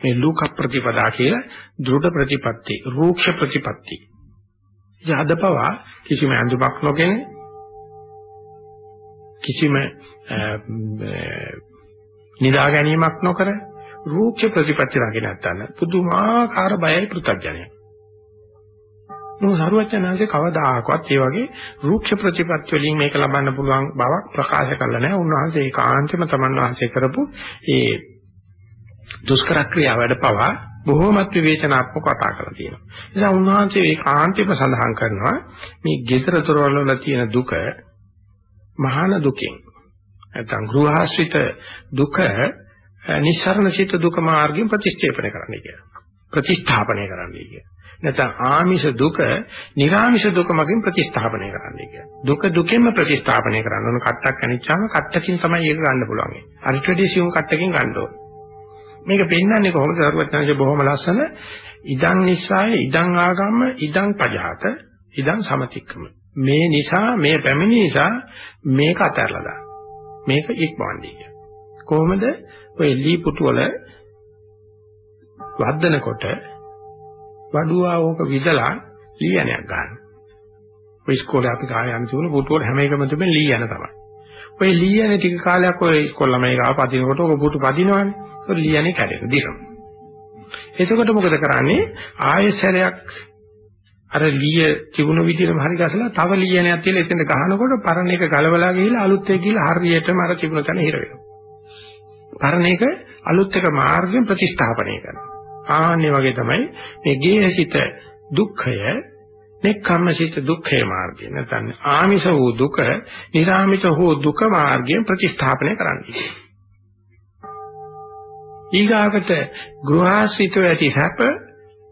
මේ ලෝක ප්‍රතිපදා කියලා දෘඪ ප්‍රතිපatti රූක්ෂ ප්‍රතිපatti. යහදපවා කිසිම අඳුමක් නොගෙන කිසිම නිදා ගැනීමක් නොකර රූක්ෂ ප්‍රතිපatti රකින්න නැත්නම් පුදුමාකාර බයයි පෘථග්ජනය. මොන සරුවචනාංශේ කවදාකවත් ඒ වගේ රූක්ෂ ප්‍රතිපත්ති වලින් මේක ලබන්න පුළුවන් බවක් ප්‍රකාශ කළා නැහැ. උන්වහන්සේ ඒකාන්තෙම තමන් වහන්සේ කරපු ඒ දුෂ්කර ක්‍රියා වැඩ පවා බොහෝමත් විවේචනාත්මකව කතා කරලා තියෙනවා. ඒ නිසා උන්වහන්සේ ඒකාන්තෙම සඳහන් කරනවා මේ gedara දොරවල් වල තියෙන දුක මහාන දුකෙන් නැත්නම් ගෘහාශ්‍රිත දුක නිස්සරණ සිත දුක මාර්ගයෙන් ප්‍රතිස්ථාපනය කරන්න කියලා. ප්‍රතිස්ථාපනය කරන්න කියලා. නැත්නම් ආමිෂ දුක, නිර්ආමිෂ දුක මගින් ප්‍රතිස්ථාපනය කරන්නයි කියන්නේ. දුක දුකෙන්ම ප්‍රතිස්ථාපනය කරන්න ඕන කට්ටක් අනිච්චාම කට්ටකින් තමයි ඒක ගන්න පුළුවන්. අරිට වැඩි සියුම් කට්ටකින් ගන්න ඕන. මේක පෙන්වන්නේ කොහොමද? සරුවචනජ බොහොම ලස්සන ඉදං නිස්සාය ඉදං ආගම්ම ඉදං පජහත ඉදං සමතික්කම. මේ නිසා මේ පැමිණි නිසා මේක අතහැරලා දාන්න. මේක ඉක්මවන්නේ කිය. කොහොමද ඔය ලී පුතු වල වද්දනකොට වඩුවා ඕක විදලා ලීයනයක් ගන්න. ඔය ඉස්කෝලේ අපි කාය යන තුන පුටුවල හැම එකම තිබෙන ලීයන තමයි. ඔය ලීයන ටික කාලයක් ඔය ඉස්කෝල ළමයි ගාව පදිනකොට ඔක පුටු පදිනවනේ. ඔය ලීයනේ කැඩෙන දිරන. එතකොට මොකද කරන්නේ? ආයෙසරයක් අර ලීය තිබුණු විදිහටම හරි ගසලා තව ලීයනයක් තියලා එතෙන්ට ගහනකොට පරණ එක ගලවලා ගිහිල්ලා අලුත් එක ගිහිල්ලා හරියටම අර තිබුණ තැන හිර වෙනවා. පරණ එක අලුත් එක මාර්ගයෙන් ප්‍රතිස්ථාපනය කරනවා. ආන්නේ වගේ තමයි මේ ගේහසිත දුක්ඛය නෙක්ඛම්මසිත දුක්ඛේ මාර්ගය නැත්නම් ආමිෂ වූ දුක, නිර්ආමිෂ වූ දුක මාර්ගයෙන් ප්‍රතිස්ථාපනය කරන්නේ. ඊගාකට ගෘහාසිත ඇති සැප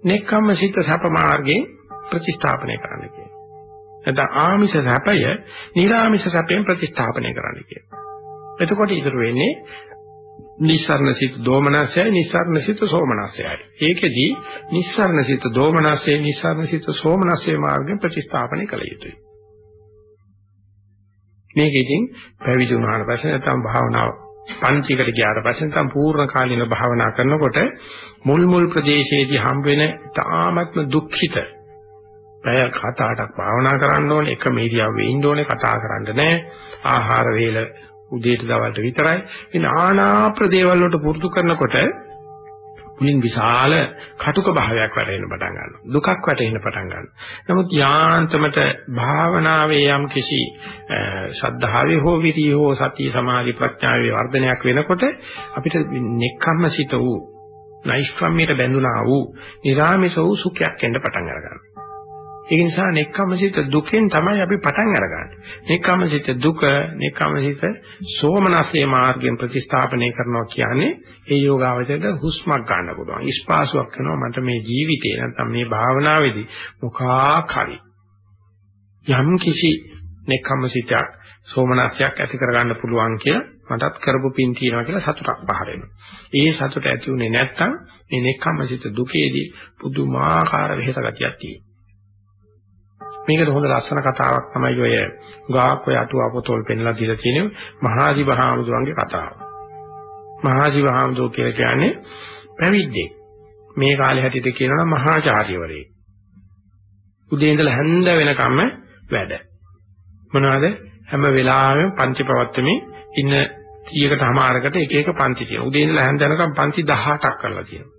නෙක්ඛම්මසිත සැප මාර්ගයෙන් ප්‍රතිස්ථාපනය කරන්න කියනවා. නැත්නම් ආමිෂ සැපය නිර්ආමිෂ සැපයෙන් ප්‍රතිස්ථාපනය කරන්න කියනවා. එතකොට ඉතුරු වෙන්නේ නිස්සරණ සිත දෝමනසයයි නිස්සරණ සිත සෝමනසයයි. ඒකෙදි නිස්සරණ සිත දෝමනසයයි නිස්සරණ සිත සෝමනසයේ මාර්ගයෙන් ප්‍රතිස්ථාපනය කළ යුතුයි. මේක ඉතින් පැවිදි වුණාට පස්සේ නැත්නම් භාවනාව පන්තිකට ගියාට පස්සේ නැත්නම් පූර්ණ කාලින භාවනා කරනකොට මුල් මුල් ප්‍රදේශයේදී හම්බ වෙන තාමත්ම දුක්ඛිත පැය කතාටක් භාවනා කරන්න ඕනේ එක මීඩියාවේ ඉන්න ඕනේ කතා කරන්න නැහැ ආහාර වේල උදේට දවල්ට විතරයි. මේ නානා ප්‍රදේවල් වලට පුරුදු කරනකොට මුලින් විශාල කටුක භාවයක් වැටෙන්න පටන් ගන්නවා. දුකක් වැටෙන්න පටන් ගන්නවා. නමුත් යාන්තමට භාවනාවේ යම් කිසි ශද්ධාවේ හෝ විරිය හෝ සති සමාධි ප්‍රඥාවේ වර්ධනයක් වෙනකොට අපිට නෙක්ඛම්මසිත වූ නෛෂ්ක්‍රම්‍යයට බැඳුනා වූ නිරාමිස වූ සුඛයක් එන්න පටන් ගන්නවා. ඒ නිසා නෙක්ඛම්සිත දුකෙන් තමයි අපි පටන් අරගන්නේ. නෙක්ඛම්සිත දුක, නෙක්ඛම්සිත සෝමනස්සේ මාර්ගයෙන් ප්‍රතිස්ථාපනය කරනවා කියන්නේ ඒ යෝගාවචරයට හුස්මක් ගන්න පුළුවන්. ස්පාසුවක් කරනවා මට මේ ජීවිතේ නැත්නම් මේ භාවනාවේදී මොකක් හරි යම් කිසි නෙක්ඛම්සිතක් සෝමනස්යක් ඇති කරගන්න පුළුවන් කියලා මටත් කරපු පින් තියනවා කියලා සතුටක් පහළ වෙනවා. ඒ සතුට ඇති උනේ නැත්නම් මේ නෙක්ඛම්සිත දුකේදී පුදුමාකාර වෙහෙස ගතියක් තියෙනවා. මේකට හොඳ ලස්සන කතාවක් තමයි ඔය ගාක් ඔය අටුවා පොතවල පෙන්ලා දීලා තියෙන මහාජීව හාමුදුරන්ගේ කතාව. මහාජීව හාමුදුර කියලා කියන්නේ පැවිද්දෙක්. මේ කාලේ හැටියට කියනවා මහාචාර්යවරයෙක්. උදේ ඉඳලා හැන්ද වෙනකම්ම වැඩ. මොනවද? හැම වෙලාවෙම පන්ති පවත්වමින් ඉන්න 100කට හමාරකට එක එක පන්ති තියෙනවා. උදේ ඉඳලා හැන්ද වෙනකම් පන්ති 18ක් කරලා තියෙනවා.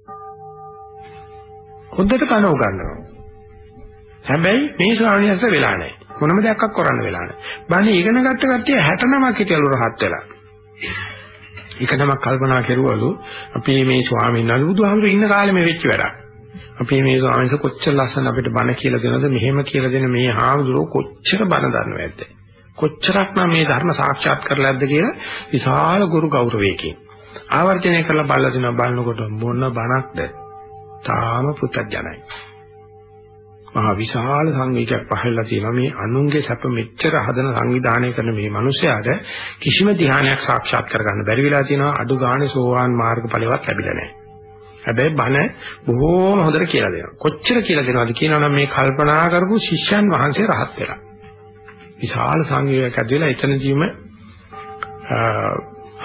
හොඳට කන උගන්වනවා. හැබැයි මේ ස්වාමීන් වහන්සේ වෙලා නැහැ. මොනම දෙයක් කරන්න වෙලා නැහැ. බණ ඉගෙන ගත්ත කට්ටිය 69ක් හිටියලු රහත් වෙලා. එකනමක් කල්පනා කරුවලු අපි මේ ස්වාමීන් වහන්සේ බුදුහාමුදුරු ඉන්න කාලේ මේ වෙච්ච වැඩක්. අපි මේ ස්වාමීන් වහන්සේ කොච්චර ලස්සන අපිට බණ කියලා දෙනවද මෙහෙම කියලා දෙන මේ හාමුදුරුවෝ කොච්චර බණ දන්නවද? කොච්චරක්නම් මේ ධර්ම සාක්ෂාත් කරලා ඇද්ද කියලා විශාල ගුරු ගෞරවයකින් ආවර්ජනය කරලා බලලා දෙනවා බලනකොට මොන බණක්ද? තාම පුතඥයි. මහා විශාල සංවේගයක් පහළලා තියෙනවා මේ අනුන්ගේ සැප මෙච්චර හදන සංවිධානය කරන මේ මිනිස්යාට කිසිම ධ්‍යානයක් සාක්ෂාත් කරගන්න බැරි වෙලා තියෙනවා අඩු ගානේ සෝවාන් මාර්ගඵලයක් ලැබිලා නැහැ. හැබැයි බණ බොහෝම හොඳට කියලා දෙනවා. කොච්චර කියලා දෙනවද කියනවනම් මේ කල්පනා කරපු ශිෂ්‍යයන් වහන්සේ රහත් වෙලා. විශාල සංවේගයක් ඇදලා එතනදීම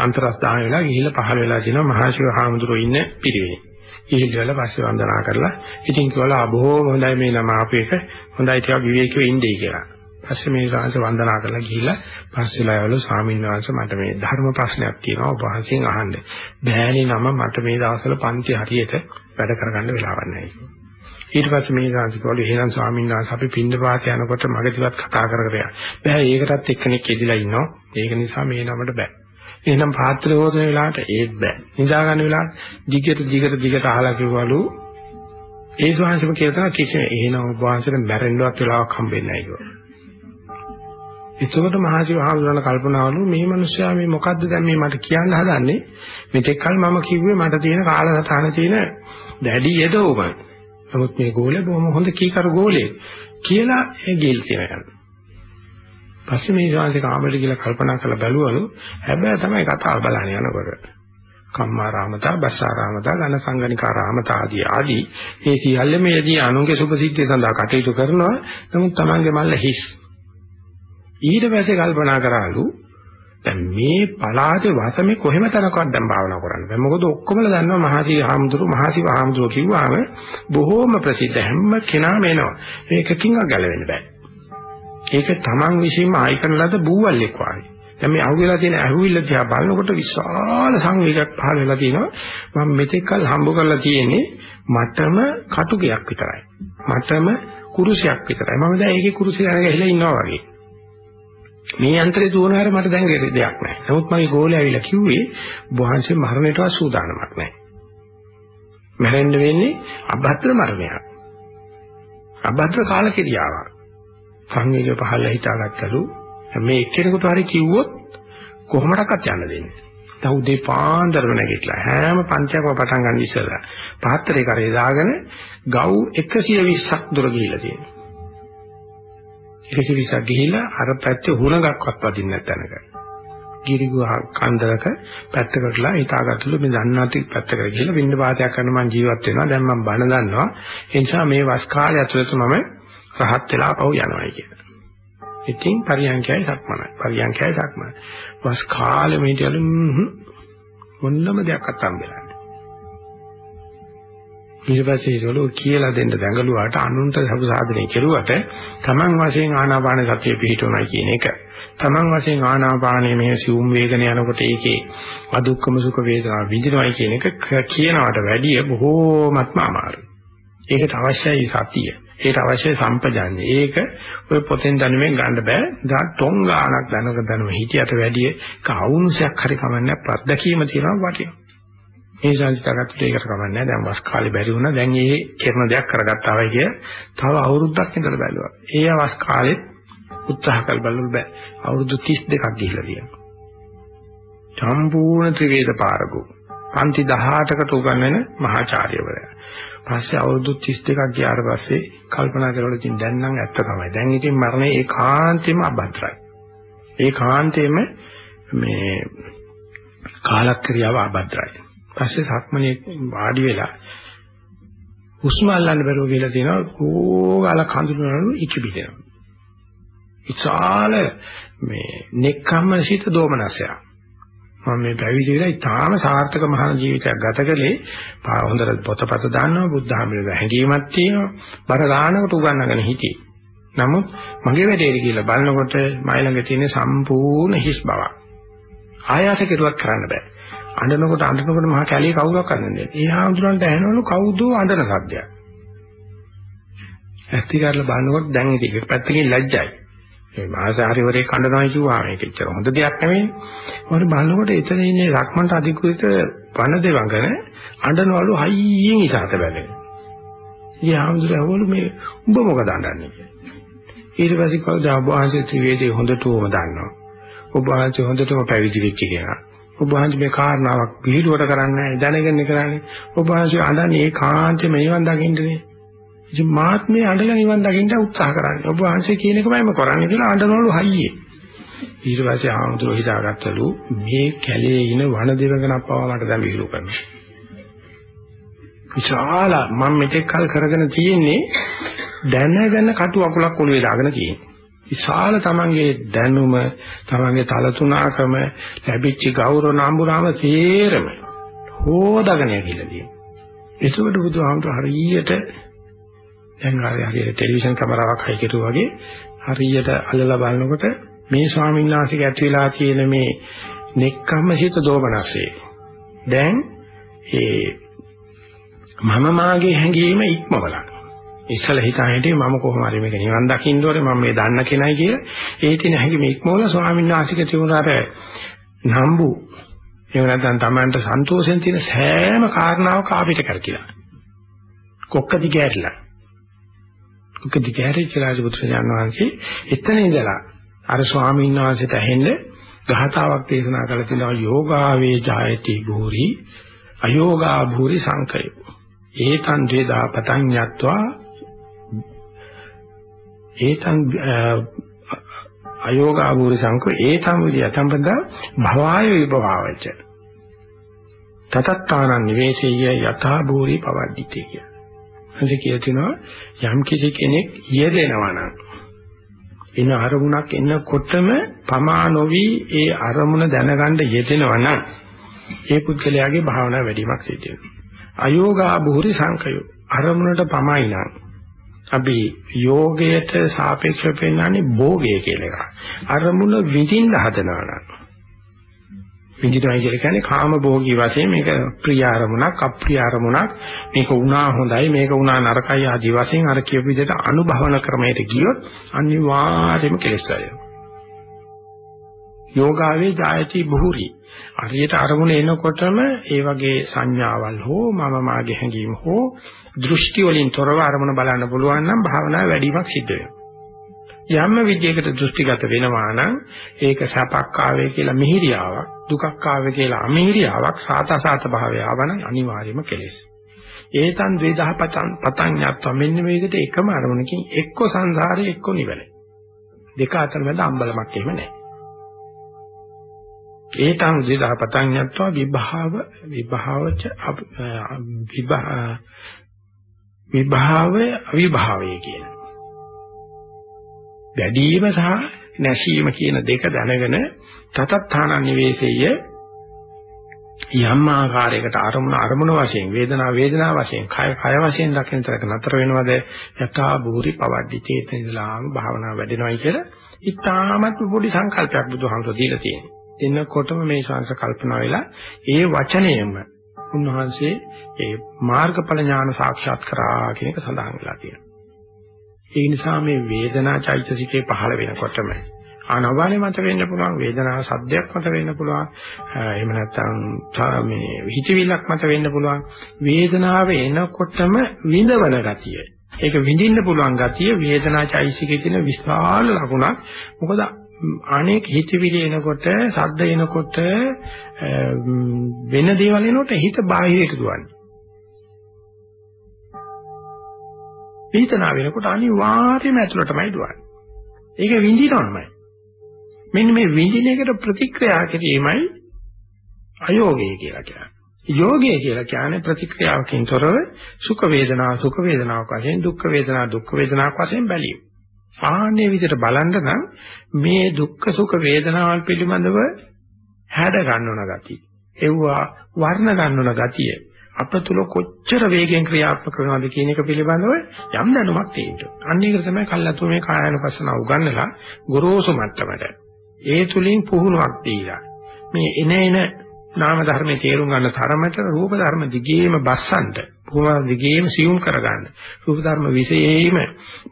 අන්තරස්ථාන වෙලා ගිහිල්ලා පහළ වෙලා තියෙනවා මහා ශිව හාමුදුරුවෝ ඉන්න පිරිවෙනේ. ඉහිල්වල පස්සේ වන්දනා කරලා ඉතින් කිව්වලා බොහොම හොඳයි මේ නම අපේක හොඳයි ටිකක් විවේකීව ඉඳී කියලා. පස්සේ මේ ශාංශ වන්දනා කරලා ගිහිල්ලා පස්සෙලා යවලු ස්වාමීන් වහන්සේ මට මේ ධර්ම ප්‍රශ්නයක් තියෙනවා ඔබ වහන්සේගෙන් අහන්න. බෑණි නම මට මේ දවස්වල පන්ති හරියට වැඩ කරගන්න වෙලාවක් නැහැ. ඊට පස්සේ මේ ශාංශිකවලු එහෙනම් ස්වාමීන් වහන්සේ අපි පින්ඳ පාත යනකොට මගදිවත් කතා කර කර යනවා. බෑ ඒකටත් එක්කෙනෙක් එදිලා ඉන්නවා. ඒක නිසා මේ නමට බෑ. එහෙනම් පාත්‍ර හොදන වෙලාවට ඒත් බෑ. නිදා ගන්න වෙලාවට දිගට දිගට දිගට අහලා කිව්වලු ඒ ස්වාමීන් කියලා තමයි කිසිම එහෙනම් ඔබ වහන්සේට මැරෙන්නවත් වෙලාවක් හම්බෙන්නේ නැහැ කිව්වා. එතකොට මහසි වහඳුනන කල්පනාවලු මේ මිනිස්සයා මේ මොකද්ද දැන් මේ මට කියන්න හදන්නේ මෙතෙක් කල මම කිව්වේ මට තියෙන කාලසටහන තියෙන දැඩි යදෝම නමුත් මේ ගෝලේ බොහොම හොඳ කීකරු ගෝලේ කියලා ඒ ගිල් කියනවා පස්සේ මේ ශාන්ති කාමරේ කියලා කල්පනා කරලා බැලුවලු හැබැයි තමයි කතාව බලන්නේ යනකොට කම්මාරාමතා බස්සාරාමතා ඝන සංගණිකාරාමතා ආදී ආදී මේ සියල්ල මේදී අනුන්ගේ සුභසිද්ධිය සඳහා කටයුතු කරනවා නමුත් Tamange මල්ල හිස් ඊට පස්සේ කල්පනා කරාලු දැන් මේ පලාතේ වාසමේ කොහෙම තනකවත් දැන් භාවනා කරන්න බෑ. මොකද ඔක්කොමලා දන්නවා මහසි හාමුදුරු මහසි හාමුදුරු කිව්වම බොහෝම ප්‍රසිද්ධ හැම කෙනාම එනවා. මේකකින් ගැලවෙන්න බෑ. ඒක තමන් විශ්ීම ආයිකන ලද බූවල්ෙක් වගේ. දැන් මේ අහුවෙලා තියෙන අහුවිල්ල දිහා බලනකොට විශාල සංවේගයක් පහළ වෙලා තියෙනවා. මම මෙතෙක් කල හම්බ කරලා තියෙන්නේ මටම කටුකයක් විතරයි. මටම කුරුසයක් විතරයි. මම දැන් ඒකේ කුරුසිය අරගෙන ගහලා ඉන්නවා වගේ. මේ යන්ත්‍රය දුවන හැර මට දැන් දෙයක් නැහැ. නමුත් මගේ ගෝලේ ඇවිල්ලා කිව්වේ වහන්සේ මරණයටවත් සූදානමක් නැහැ. මැරෙන්න වෙන්නේ අභද්‍ර මරණයක්. අභද්‍ර කාලකිරියාවක්. සංවේගය පහළ හිතාගත්තලු මේ එක්කෙනෙකුට හරි කිව්වොත් කොහොමඩක්වත් යන්න දෙන්නේ. දැන් උදේ පාන්දරම නැගිටලා හැම පන්තියක්ම පටන් ගන්න ඉස්සෙල්ලා පාත්‍රේ කරේ දාගෙන ගව් 120ක් දුර ගිහිල්ලා තියෙනවා. ඉරිසිවිසක් ගිහිල්ලා අර පැත්තේ හුණගක්වත් වදින්න නැතනක. ගිරිගුව කන්දරක පැත්තකටලා හිතාගත්තලු මේ දන්නාති පැත්තකට ගිහිල්ලා වින්න පාතයක් කරන මං ජීවත් වෙනවා. දැන් මං බණ දන්නවා. ඒ නිසා මේ වස් කාලය ඇතුළත මම රහත් වෙලා පව් යනවායි කියලා. ඉතින් පරියන්කයයි සක්මනයි. පරියන්කයයි සක්මනයි. වස් කාලෙ මේටියලු මොන්නම දෙයක් අත්තම් වෙලා ඊට පස්සේ ඒගොල්ලෝ කියලා දෙන්න දැඟලුවාට අනුන්ට සබ සාධනය කෙරුවට Taman වශයෙන් ආනාපාන සතිය පිහිටුණා කියන එක. Taman වශයෙන් ආනාපානයේ මෙහෙ සිවුම් වේගන යනකොට ඒකේ අදුක්කම සුඛ වේදනා විඳිනවයි කියන එක කියනවට වැඩිය බොහෝමත්ම අමාරුයි. ඒකට අවශ්‍යයි සතිය. ඒකට අවශ්‍යයි සම්පජාඤ්ඤය. ඒක ඔය පොතෙන් දැනුමෙන් ගන්න බෑ. දා ටොං ගානක් දැනක දැනුම හිතියට වැඩිය කවුන්සයක් හරි කමන්නේ ප්‍රත්‍යක්ෂීම තියෙනවා වටිනවා. ඒ සංස්කාරات ඒකට කමන්නේ දැන් වස් කාලේ බැරි වුණා. දැන් ඒ කරන දෙයක් කරගත්තා වයි කිය. තව අවුරුද්දක් ඉඳලා බැලුවා. ඒ වස් කාලෙත් උත්සාහ කළ බලන්න බෑ. අවුරුදු 32ක් ගිහිල්ලා තියෙනවා. සම්පූර්ණ ත්‍රිවේද පාරගු පන්ති 18කට උගන්වන මහාචාර්යවරයා. පස්සේ අවුරුදු 32ක් ගියාට පස්සේ කල්පනා කරලා ඉතින් දැන් නම් ඇත්ත තමයි දැන් ඉතින් මරණය ඒකාන්තෙම අබද්දයි ඒකාන්තෙම මේ කාලක්‍රියාව අබද්දයි පස්සේ සක්මනේ වාඩි වෙලා හුස්ම අල්ලන්න බැරුව කියලා තියෙනවා කෝගල කඳුනනු ඉකිබිදෙනවා. ඉතාල මේ නෙක්ඛම්ම සිත දෝමනසය. මම මේ පැවිදි වෙලා ඉතාම සාර්ථක මහා ජීවිතයක් ගත කළේ හොඳට පොතපත දාන්නවා බුද්ධහමලේ හැඟීමක් තියෙනවා බර ගන්නකොට උගන්නගෙන හිටියේ. නමුත් මගේ වැඩේට කියලා බලනකොට මයි ළඟ තියෙන සම්පූර්ණ හිස් බවක්. ආයාස කෙරුවක් කරන්න බෑ. අඬනකොට අඬනකොට මහා කැලේ කවුරක් අඬන්නේ. ඒ හාමුදුරන්ට ඇහෙනවලු කවුද අඬන සද්දයක්. ඇත්ති කරලා බලනකොට දැන් ඉතින් පැත්තකින් ලැජ්ජයි. මේ මහාසාරිවරේ කඬනවා කිව්වා මේක එච්චර හොඳ දෙයක් නෙවෙයි. මොකද බලනකොට එතන ඉන්නේ රක්මන්ට අධිකෘත වන දෙවඟන අඬනවලු හයියෙන් ඉසాత බැලේ. ඊ හාමුදුරුවෝ මේ උඹ මොකද අඬන්නේ කියලා. ඊට පස්සේ කවදා ඔබ වහන්සේ ත්‍රිවේදේ හොඳටම දන්නවා. ඔබ වහන්සේ හොඳටම පැවිදි වෙච්ච කෙනා. ඔබ වහන්සේ මේ කාරණාවක් පිළිලුවට කරන්නේ දැනගෙන කරන්නේ. ඔබ වහන්සේ අඬන්නේ ඒකාන්තයෙන් නිවන් දකින්නනේ. ඉතින් මාත්මේ අඬලා නිවන් දකින්න උත්සාහ කරන්නේ. ඔබ වහන්සේ කියන එකමයිම කරන්නේ කියලා අඬනවලු හයියේ. ඊට පස්සේ ආමතුරු හිතාගත්තලු මේ කැලේ ඉන වන දෙවඟනක් පවා මට දැන් විහිළු කරනවා. විශාල මම මෙතෙක් කල් කරගෙන තියෙන්නේ දැනගෙන කටු අකුලක් ඔළුවේ දාගෙන තියෙන්නේ. විශාල තමන්ගේ දැනුම තමන්ගේ තලතුණකම ලැබිච්ච ගෞරව නම්බුරාම සේරම හොදාගෙන කියලා තියෙනවා. එතකොට බුදුහාමුදුර හරියට දැන් හරියට ටෙලිවිෂන් කැමරාවක් හයි කෙරුවා වගේ හරියට අල්ලලා බලනකොට මේ ස්වාමීන් වහන්සේගේ ඇති වෙලා තියෙන මේ නෙක්ඛම්මසිත දෝමනස්සේ. දැන් ඒ මම මාගේ හැඟීම ඉක්මවලා. ඉස්සල හිතාගෙන මම කොහොම හරි මේක නිවන් දකින්න ඕනේ මම මේ දන්න කෙනයි කියලා. ඒ තියෙන හැඟීම ඉක්මවලා ස්වාමීන් වහන්සේගේ තිබුණාට නම්බු එහෙම නැත්නම් Tamanට සන්තෝෂෙන් තියෙන සෑම කාරණාවක ආපිට කරකිලා. කොක්ක දිගෑරලා කොක්ක දිගෑරිච්ච රාජපුත්‍රයන් වහන්සේ එතන ඉඳලා අර ස්වාමීන් වහන්සේට ඇහෙන්න ගහතාවක් දේශනා කළ තිනවා යෝගාවේ ජායති භූරි අයෝගා භූරි සංකය ඒතං වේදා පතඤ්ඤත්වා ඒතං අයෝගා භූරි සංකෝ ඒතං විදිය සම්බන්ධ භවාය විභවාවච. තතත්තානං නිවේශය යථා භූරි පවද්දිතේ කිය. එතකොට කියලා තිනවා යම් කිසි කෙනෙක් යෙදෙනවා නම් එන අරමුණක් එනකොටම පමා නොවි ඒ අරමුණ දැනගන්න යෙදෙනවා නම් ඒ පුද්ගලයාගේ භාවනා වැඩිමක් සිද්ධ වෙනවා. අයෝගා බුහුරි සංකයෝ අරමුණට පමයි නම් අපි යෝගයට සාපේක්ෂව පෙන්නන්නේ භෝගය කියලා එකක්. අරමුණ විඳින්න හදනවා නම් විඳිනවා කියලා කියන්නේ කාම භෝගී වශයෙන් මේක ප්‍රිය අරමුණක් අප්‍රිය අරමුණක් මේක වුණා හොඳයි මේක වුණා නරකයි ආදී වශයෙන් අර කියපු විදිහට අනුභවන ක්‍රමයට ගියොත් අනිවාර්යයෙන්ම කෙලෙස් වෙනවා. යෝගාවේ ජායති බුහුරි. හරියට අරමුණ එනකොටම ඒ වගේ සංඥාවල් හෝ මම මාගේ හැඟීම් හෝ දෘෂ්ටි වලින් තොරව අරමුණ බලන්න පුළුවන් නම් භාවනාව වැඩිමක් සිද්ධ වෙනවා. යම් විදියකට දෘෂ්ටිගත වෙනවා නම් ඒක සපක් ආවේ කියලා මිහිරියාවක් දුකක් ආවේ කියලා අමිහිරියාවක් සාතසාත භාවය ආවනම් අනිවාර්යයෙන්ම කෙලෙස්. ඒතන් ද්වේදහ පතං පතඤ්ඤත්ව මෙන්න මේ විදිහට එකම අරමුණකින් එක්ක සංසාරේ එක්ක නිවන. දෙක අතර මැද අම්බලමක් එහෙම නැහැ. ඒතන් ද්වේදහ පතඤ්ඤත්ව විභාව විභාවච විභා විභාවය අවිභාවය කියන වැඩිම සහ නැසීම කියන දෙක දැනගෙන තතත්ථාන නිවේශය යම් ආකාරයකට අරමුණ අරමුණ වශයෙන් වේදනා වේදනා වශයෙන් කය කය වශයෙන් දකින තරක නතර වෙනවද යථා භූරි පවද්දි චේතන ඉඳලාම භාවනාව වැඩෙනවයි කියලා ඉතාමත් පොඩි සංකල්පයක් බුදුහාමුදුරුවෝ දීලා තියෙනවා. එන්නකොටම මේ ශාංශ කල්පනා වෙලා ඒ වචනයෙම උන්වහන්සේ ඒ මාර්ගඵල ඥාන සාක්ෂාත් කරා කියන එක සඳහන් වෙලා තියෙනවා. ඒ නිසා මේ වේදනා චෛතසිකේ පහළ වෙනකොටම ආනවානේ මත වෙන්න පුළුවන් වේදනාව සද්දයක් මත වෙන්න පුළුවන් එහෙම නැත්නම් මේ හිතවිල්ලක් මත වෙන්න පුළුවන්. වේදනාව එනකොටම විඳවන ගතිය. ඒක විඳින්න පුළුවන් ගතිය වේදනා චෛතසිකේ තියෙන විශාල ලකුණක්. මොකද අනේක හිතවිලි එනකොට සද්ද එනකොට වෙන දේවල් එනකොට හිත බාහිරට දුවන්නේ. වේදනාව වෙනකොට අනිවාර්යයෙන්ම ඇතුළටමයි දුවන්නේ. ඒක විඳිනවමයි. මෙන්න මේ විඳින එකට ප්‍රතික්‍රියා කිරීමයි අයෝගය කියලා කියන්නේ. යෝගය කියලා කියන්නේ ප්‍රතික්‍රියාවකින් තොරව සුඛ වේදනා සුඛ වේදනාවක් වශයෙන් දුක්ඛ වේදනා දුක්ඛ වේදනාවක් වශයෙන් බැලීම. ආන්නේ විදිහට බලන්න නම් මේ දුක්ඛ සුඛ වේදනාවල් පිළිබඳව හැඩ ගන්නවන ගතිය. එව්වා වර්ණ ගන්නවන ගතිය. අප තුල කොච්චර වේගෙන් ක්‍රියාත්මක වෙනවද කියන එක පිළිබඳව යම් දැනුමක් තියෙන්න. අන්න ඒක තමයි කල්ලාතු මේ කායानुපස්සන උගන්නලා ගොරෝසු මට්ටමට. ඒ තුලින් පුහුණුවක් දීලා මේ එන එන නාම ධර්මයේ තේරුම් ගන්න තරමට රූප ධර්ම දිගේම බස්සන්ට පුහුණුව දිගේම සියුම් කරගන්න. රූප ධර්ම විශේෂයෙන්ම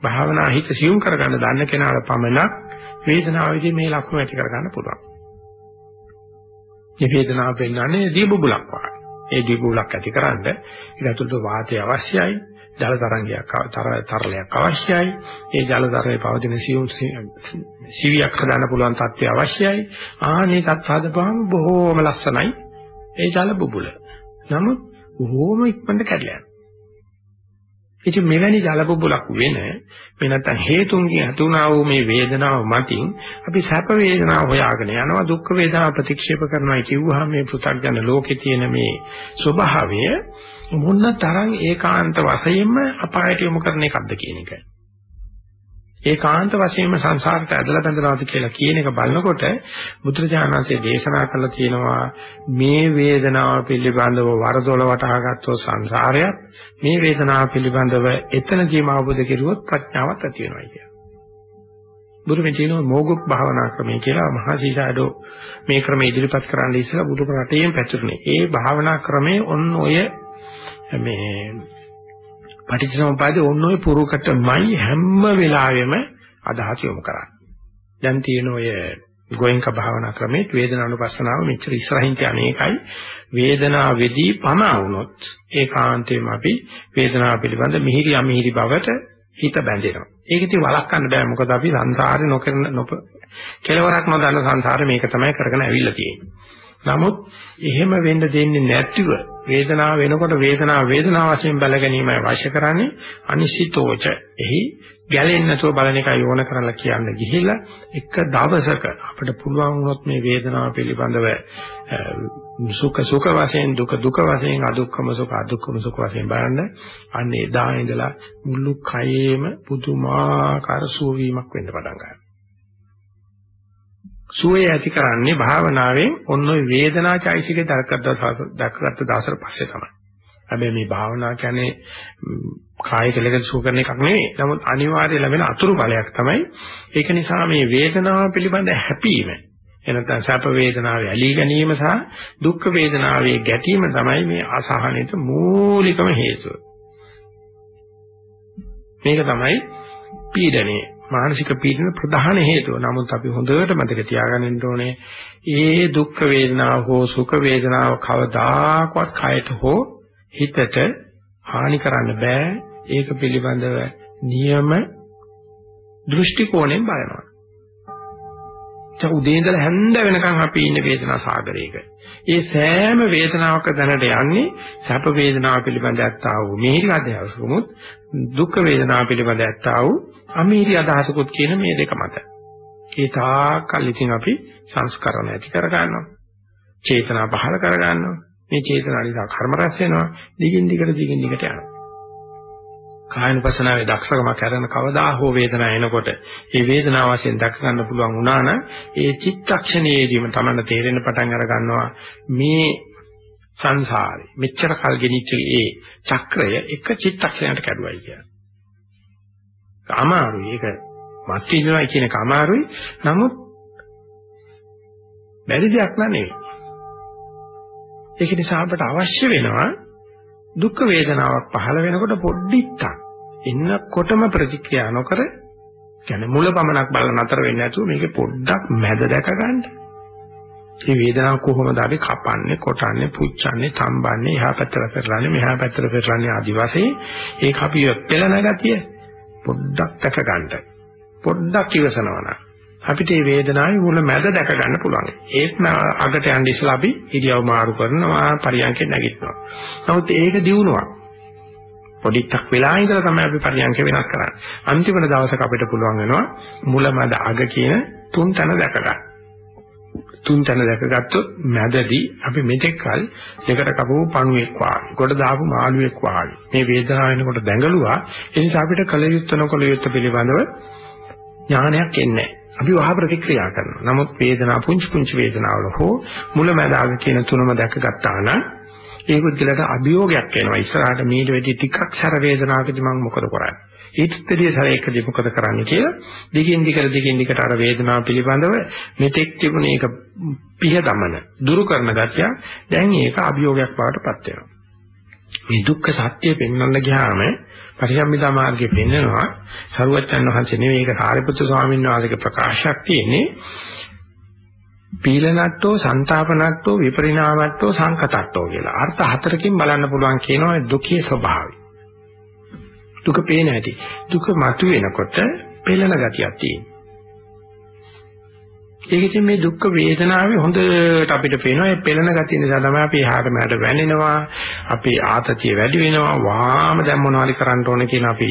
භාවනා හිත සියුම් කරගන්න දන්න කෙනාට පමණක් වේදනාවේදී මේ ලක්ෂණ ඇති කරගන්න පුළුවන්. මේ වේදනාව පෙන්වන්නේ දීබුබුලක් වගේ. ඒ දිගුලක් ඇතිකරන්න ඒක ඇතුළත වාතය අවශ්‍යයි. ජල තරංගයක් තරලයක් අවශ්‍යයි. ඒ ජල තරලේ පවතින සියුම් සිවියක් හදාන්න පුළුවන් තත්ත්වය අවශ්‍යයි. ආනේ තත් හදපුවම බොහෝම ලස්සනයි. ඒ ජල බුබුල. නමුත් බොහෝම ඉක්මනට කැඩලා ඉතින් මෙවැනි ජලබුබුලක් වෙන මේ නැත්තම් හේතුන්ගෙන් ඇතුණා වූ මේ වේදනාව මතින් අපි සැප වේදනාව හොයාගෙන යනවා දුක් වේදනාව ප්‍රතික්ෂේප කරනවා කියුවාම මේ පෘථග්ජන ලෝකේ තියෙන මේ ස්වභාවය මොන තරම් ඒකාන්ත වශයෙන්ම අපායට යොමු කරන එකක්ද කියන එක. ඒකාන්ත වශයෙන්ම සංසාරට ඇදලා බැඳනවාද කියලා කියන එක බලනකොට බුදුරජාණන්සේ දේශනා කළා තියෙනවා මේ වේදනාව පිළිබඳව වරදොල වටහාගත්තෝ සංසාරයක් මේ වේදනාව පිළිබඳව එතනදීම අවබෝධ කෙරුවොත් ප්‍රඥාවක් ඇති වෙනවා කියලා. බුදුමෙන් කියනවා මෝගුක් භාවනා ක්‍රමය කියලා මහා සීසාඩෝ මේ ක්‍රමය ඉදිරිපත් කරන්න ඉස්සලා බුදු රටේම පැතුරුනේ. ඒ භාවනා ක්‍රමේ ඔන්න ඔය මේ පටිච්චසමුපාදේ ඔන්න ඔය පුරුකටමයි හැම වෙලාවෙම අදහස් යොමු කරන්නේ. දැන් තියෙන ඔය ගෝයන්ක භාවනා ක්‍රමේ වේදනානුපස්සනාව මෙච්චර ඉස්සරහින් තියන්නේ ඒකයි වේදනාවේදී පමා වුණොත් ඒකාන්තයෙන්ම අපි වේදනාව පිළිබඳ මිහිරි අමිහිරි බවට හිත බැඳෙනවා. ඒක ඉතින් වළක්වන්න බෑ මොකද අපි සංසාරේ නොකරන නොප කෙලවරක් නොදන්න සංසාරේ මේක තමයි කරගෙන ඇවිල්ලා තියෙන්නේ. නමුත් එහෙම වෙන්න දෙන්නේ නැතිව වේදනාව වෙනකොට වේදනාව වේදනාව වශයෙන් බල ගැනීමයි අවශ්‍ය කරන්නේ. අනිශ්චිතෝච. එහි ගැලෙන්නේ නැතුව බලන එකයි ඕන කරලා කියන්න ගිහිල්ලා එක දවසක අපිට පුළුවන් වුණොත් මේ වේදනාව පිළිබඳව සුඛ සුඛ වශයෙන් දුක දුක වශයෙන් අදුක්කම සුඛ අදුක්කම සුඛ වශයෙන් බලන්න. අන්න එදා ඉඳලා මුළු කයේම පුදුමාකාර සුවවීමක් වෙන්න පටන් ගන්නවා. සුවය ඇති කරන්නේ භාවනාවෙන් ඔන්න ඔය වේදනාචෛසිකේ දක්කට දක්කට දාසර පස්සේ තමයි. හැබැයි මේ භාවනා කියන්නේ කායික ලෙස සුව කරන එකක් නෙවෙයි. නමුත් අනිවාර්ය ලැබෙන අතුරු බලයක් තමයි. ඒක නිසා මේ වේදනාව පිළිබඳ හැපීම එනතන සැප වේදනාවේ ඇලී ගැනීම සහ දුක් වේදනාවේ ගැටීම තමයි මේ අසහනෙට මූලිකම හේතුව. මේක තමයි පීඩනේ මානසික පීඩන ප්‍රධාන හේතුව. නමුත් අපි හොඳට මතක තියාගන්න ඕනේ ඒ දුක් වේදනාව හෝ සුඛ වේදනාව කවදාකවත් කයට හෝ හිතට හානි කරන්න බෑ. ඒක පිළිබඳව නියම දෘෂ්ටි කෝණයෙන් බලනවා. ඒ උදේ ඉඳලා හැන්ද වෙනකන් අපි ඉන්නේ වේදනා සාගරයක. ඒ සෑම වේදනාවක දැනට යන්නේ සැප වේදනාව පිළිබඳ ඇත්තා වූ මිහිරි අධ්‍යාසකමුත් දුක් වේදනාව පිළිබඳ ඇත්තා වූ අමිහිරි අදහසකුත් කියන මේ දෙක මත. ඒ තාකල් ඉතින් අපි සංස්කරණ ඇති කර ගන්නවා. චේතනා පහල කර ගන්නවා. මේ චේතනා නිසා කර්ම රැස් වෙනවා. දිගින් දිගට දිගින් දිගට යනවා. කායනුපසනාවේ දක්ෂකම කරන කවදා හෝ වේදනාව එනකොට ඒ වේදනාව වශයෙන් දක්ක ගන්න පුළුවන් වුණා නම් ඒ චිත්තක්ෂණයේදීම තමයි තේරෙන්න පටන් අර ගන්නවා මේ සංසාරේ මෙච්චර කල් ගෙනිච්ච ඒ චක්‍රය එක චිත්තක්ෂණයකට කැඩුවයි කියන්නේ. අමාරුයි ඒක මත් වෙනවා කියන එක අමාරුයි. නමුත් බැරි දෙයක් නෙවෙයි. ඒක නිසා අපට අවශ්‍ය වෙනවා දුක් වේදනාවක් පහළ වෙනකොට පොඩ්ඩක් එන්නකොටම ප්‍රතික්‍රියා නොකර කියන්නේ මුල පමණක් බලලා නතර වෙන්නේ නැතුව මේකේ පොඩ්ඩක් මැද දැක ගන්න. මේ වේදනාව කොහොමද අපි කපන්නේ, කොටන්නේ, පුච්චන්නේ, තම්බන්නේ, එහා පැත්තට පෙරලන්නේ, මෙහා පැත්තට පෙරලන්නේ ආදි වශයෙන් ඒක අපි පෙළන ගතිය පොඩ්ඩක් දැක ගන්න. පොඩ්ඩක් ඉවසනවා අපිට මේ වේදනාවේ මුල මැද දැක ගන්න පුළුවන්. ඒත් අගට යන්න ඉස්සලා අපි ඉරියව් මාරු කරනවා, පරියන්කෙන් නැගිටිනවා. නමුත් ඒක දියුණුවක්. පොඩිත්තක් වෙලා ඉඳලා තමයි අපි පරියන්ක වෙනස් කරන්නේ. අන්තිම දවසක අපිට පුළුවන් වෙනවා මුල මැද අග කියන තුන් තැන දැක ගන්න. තුන් තැන දැකගත්තොත් මැදදී අපි මෙතෙක් කල දෙකට කපපු පණුවෙක් වාගේ කොට දාපු මාළුවෙක් වාගේ මේ වේදනාව වෙනකොට දැඟලුවා ඒ නිසා අපිට කල යුත්තේ නොකල යුත්තේ පිළිබඳව ඥානයක් එන්නේ අපි වහ ප්‍රතික්‍රියා කරනවා නමුත් වේදනාව පුංචි පුංචි වේදනාවල හෝ මුලැමැදාග කියන තුනම දැකගත්තා නම් ඒ පුද්ගලට අභියෝගයක් එනවා. ඉස්සරහට මීට වෙටි ටිකක් සැර වේදනාවකදී මම මොකද කරන්නේ? ඊටතරිය සැරයකදී මොකද කරන්නේ කියලා දිගින් දිගට දිගින් දිගට අර වේදනාව පිළිබඳව මෙතෙක් තිබුණ ඒක පිහ දමන දුරු කරන ගැතිය දැන් ඒක අභියෝගයක් බවට පත් වෙනවා. මේ දුක්ඛ සත්‍ය පෙන්වන්න ගියාම පරිසම්මිතා මාර්ගයේ පෙන්නනවා සරුවච්චන් වහන්සේ නෙවෙයි ඒක සාරිපුත්‍ර ස්වාමීන් වහන්සේගේ ප්‍රකාශයක් තියෙන්නේ. පීලනට්ටෝ සංతాපනට්ටෝ විපරිණාමට්ටෝ සංකතට්ටෝ කියලා. අර්ථ හතරකින් බලන්න පුළුවන් කියනවා දුකේ ස්වභාවය. දුක පේන හැටි. දුක මතුවෙනකොට පෙළෙන ගතියක් තියෙනවා. ඒකෙන් මේ දුක් වේදනාවේ හොඳට අපිට පේනවා. මේ පෙළෙන ගතිය නිසා තමයි අපි එහාට මෙහාට වැනෙනවා. අපි ආතතිය වැඩි වෙනවා. වාම දැන් මොනවාරි කරන්න ඕනේ කියන අපි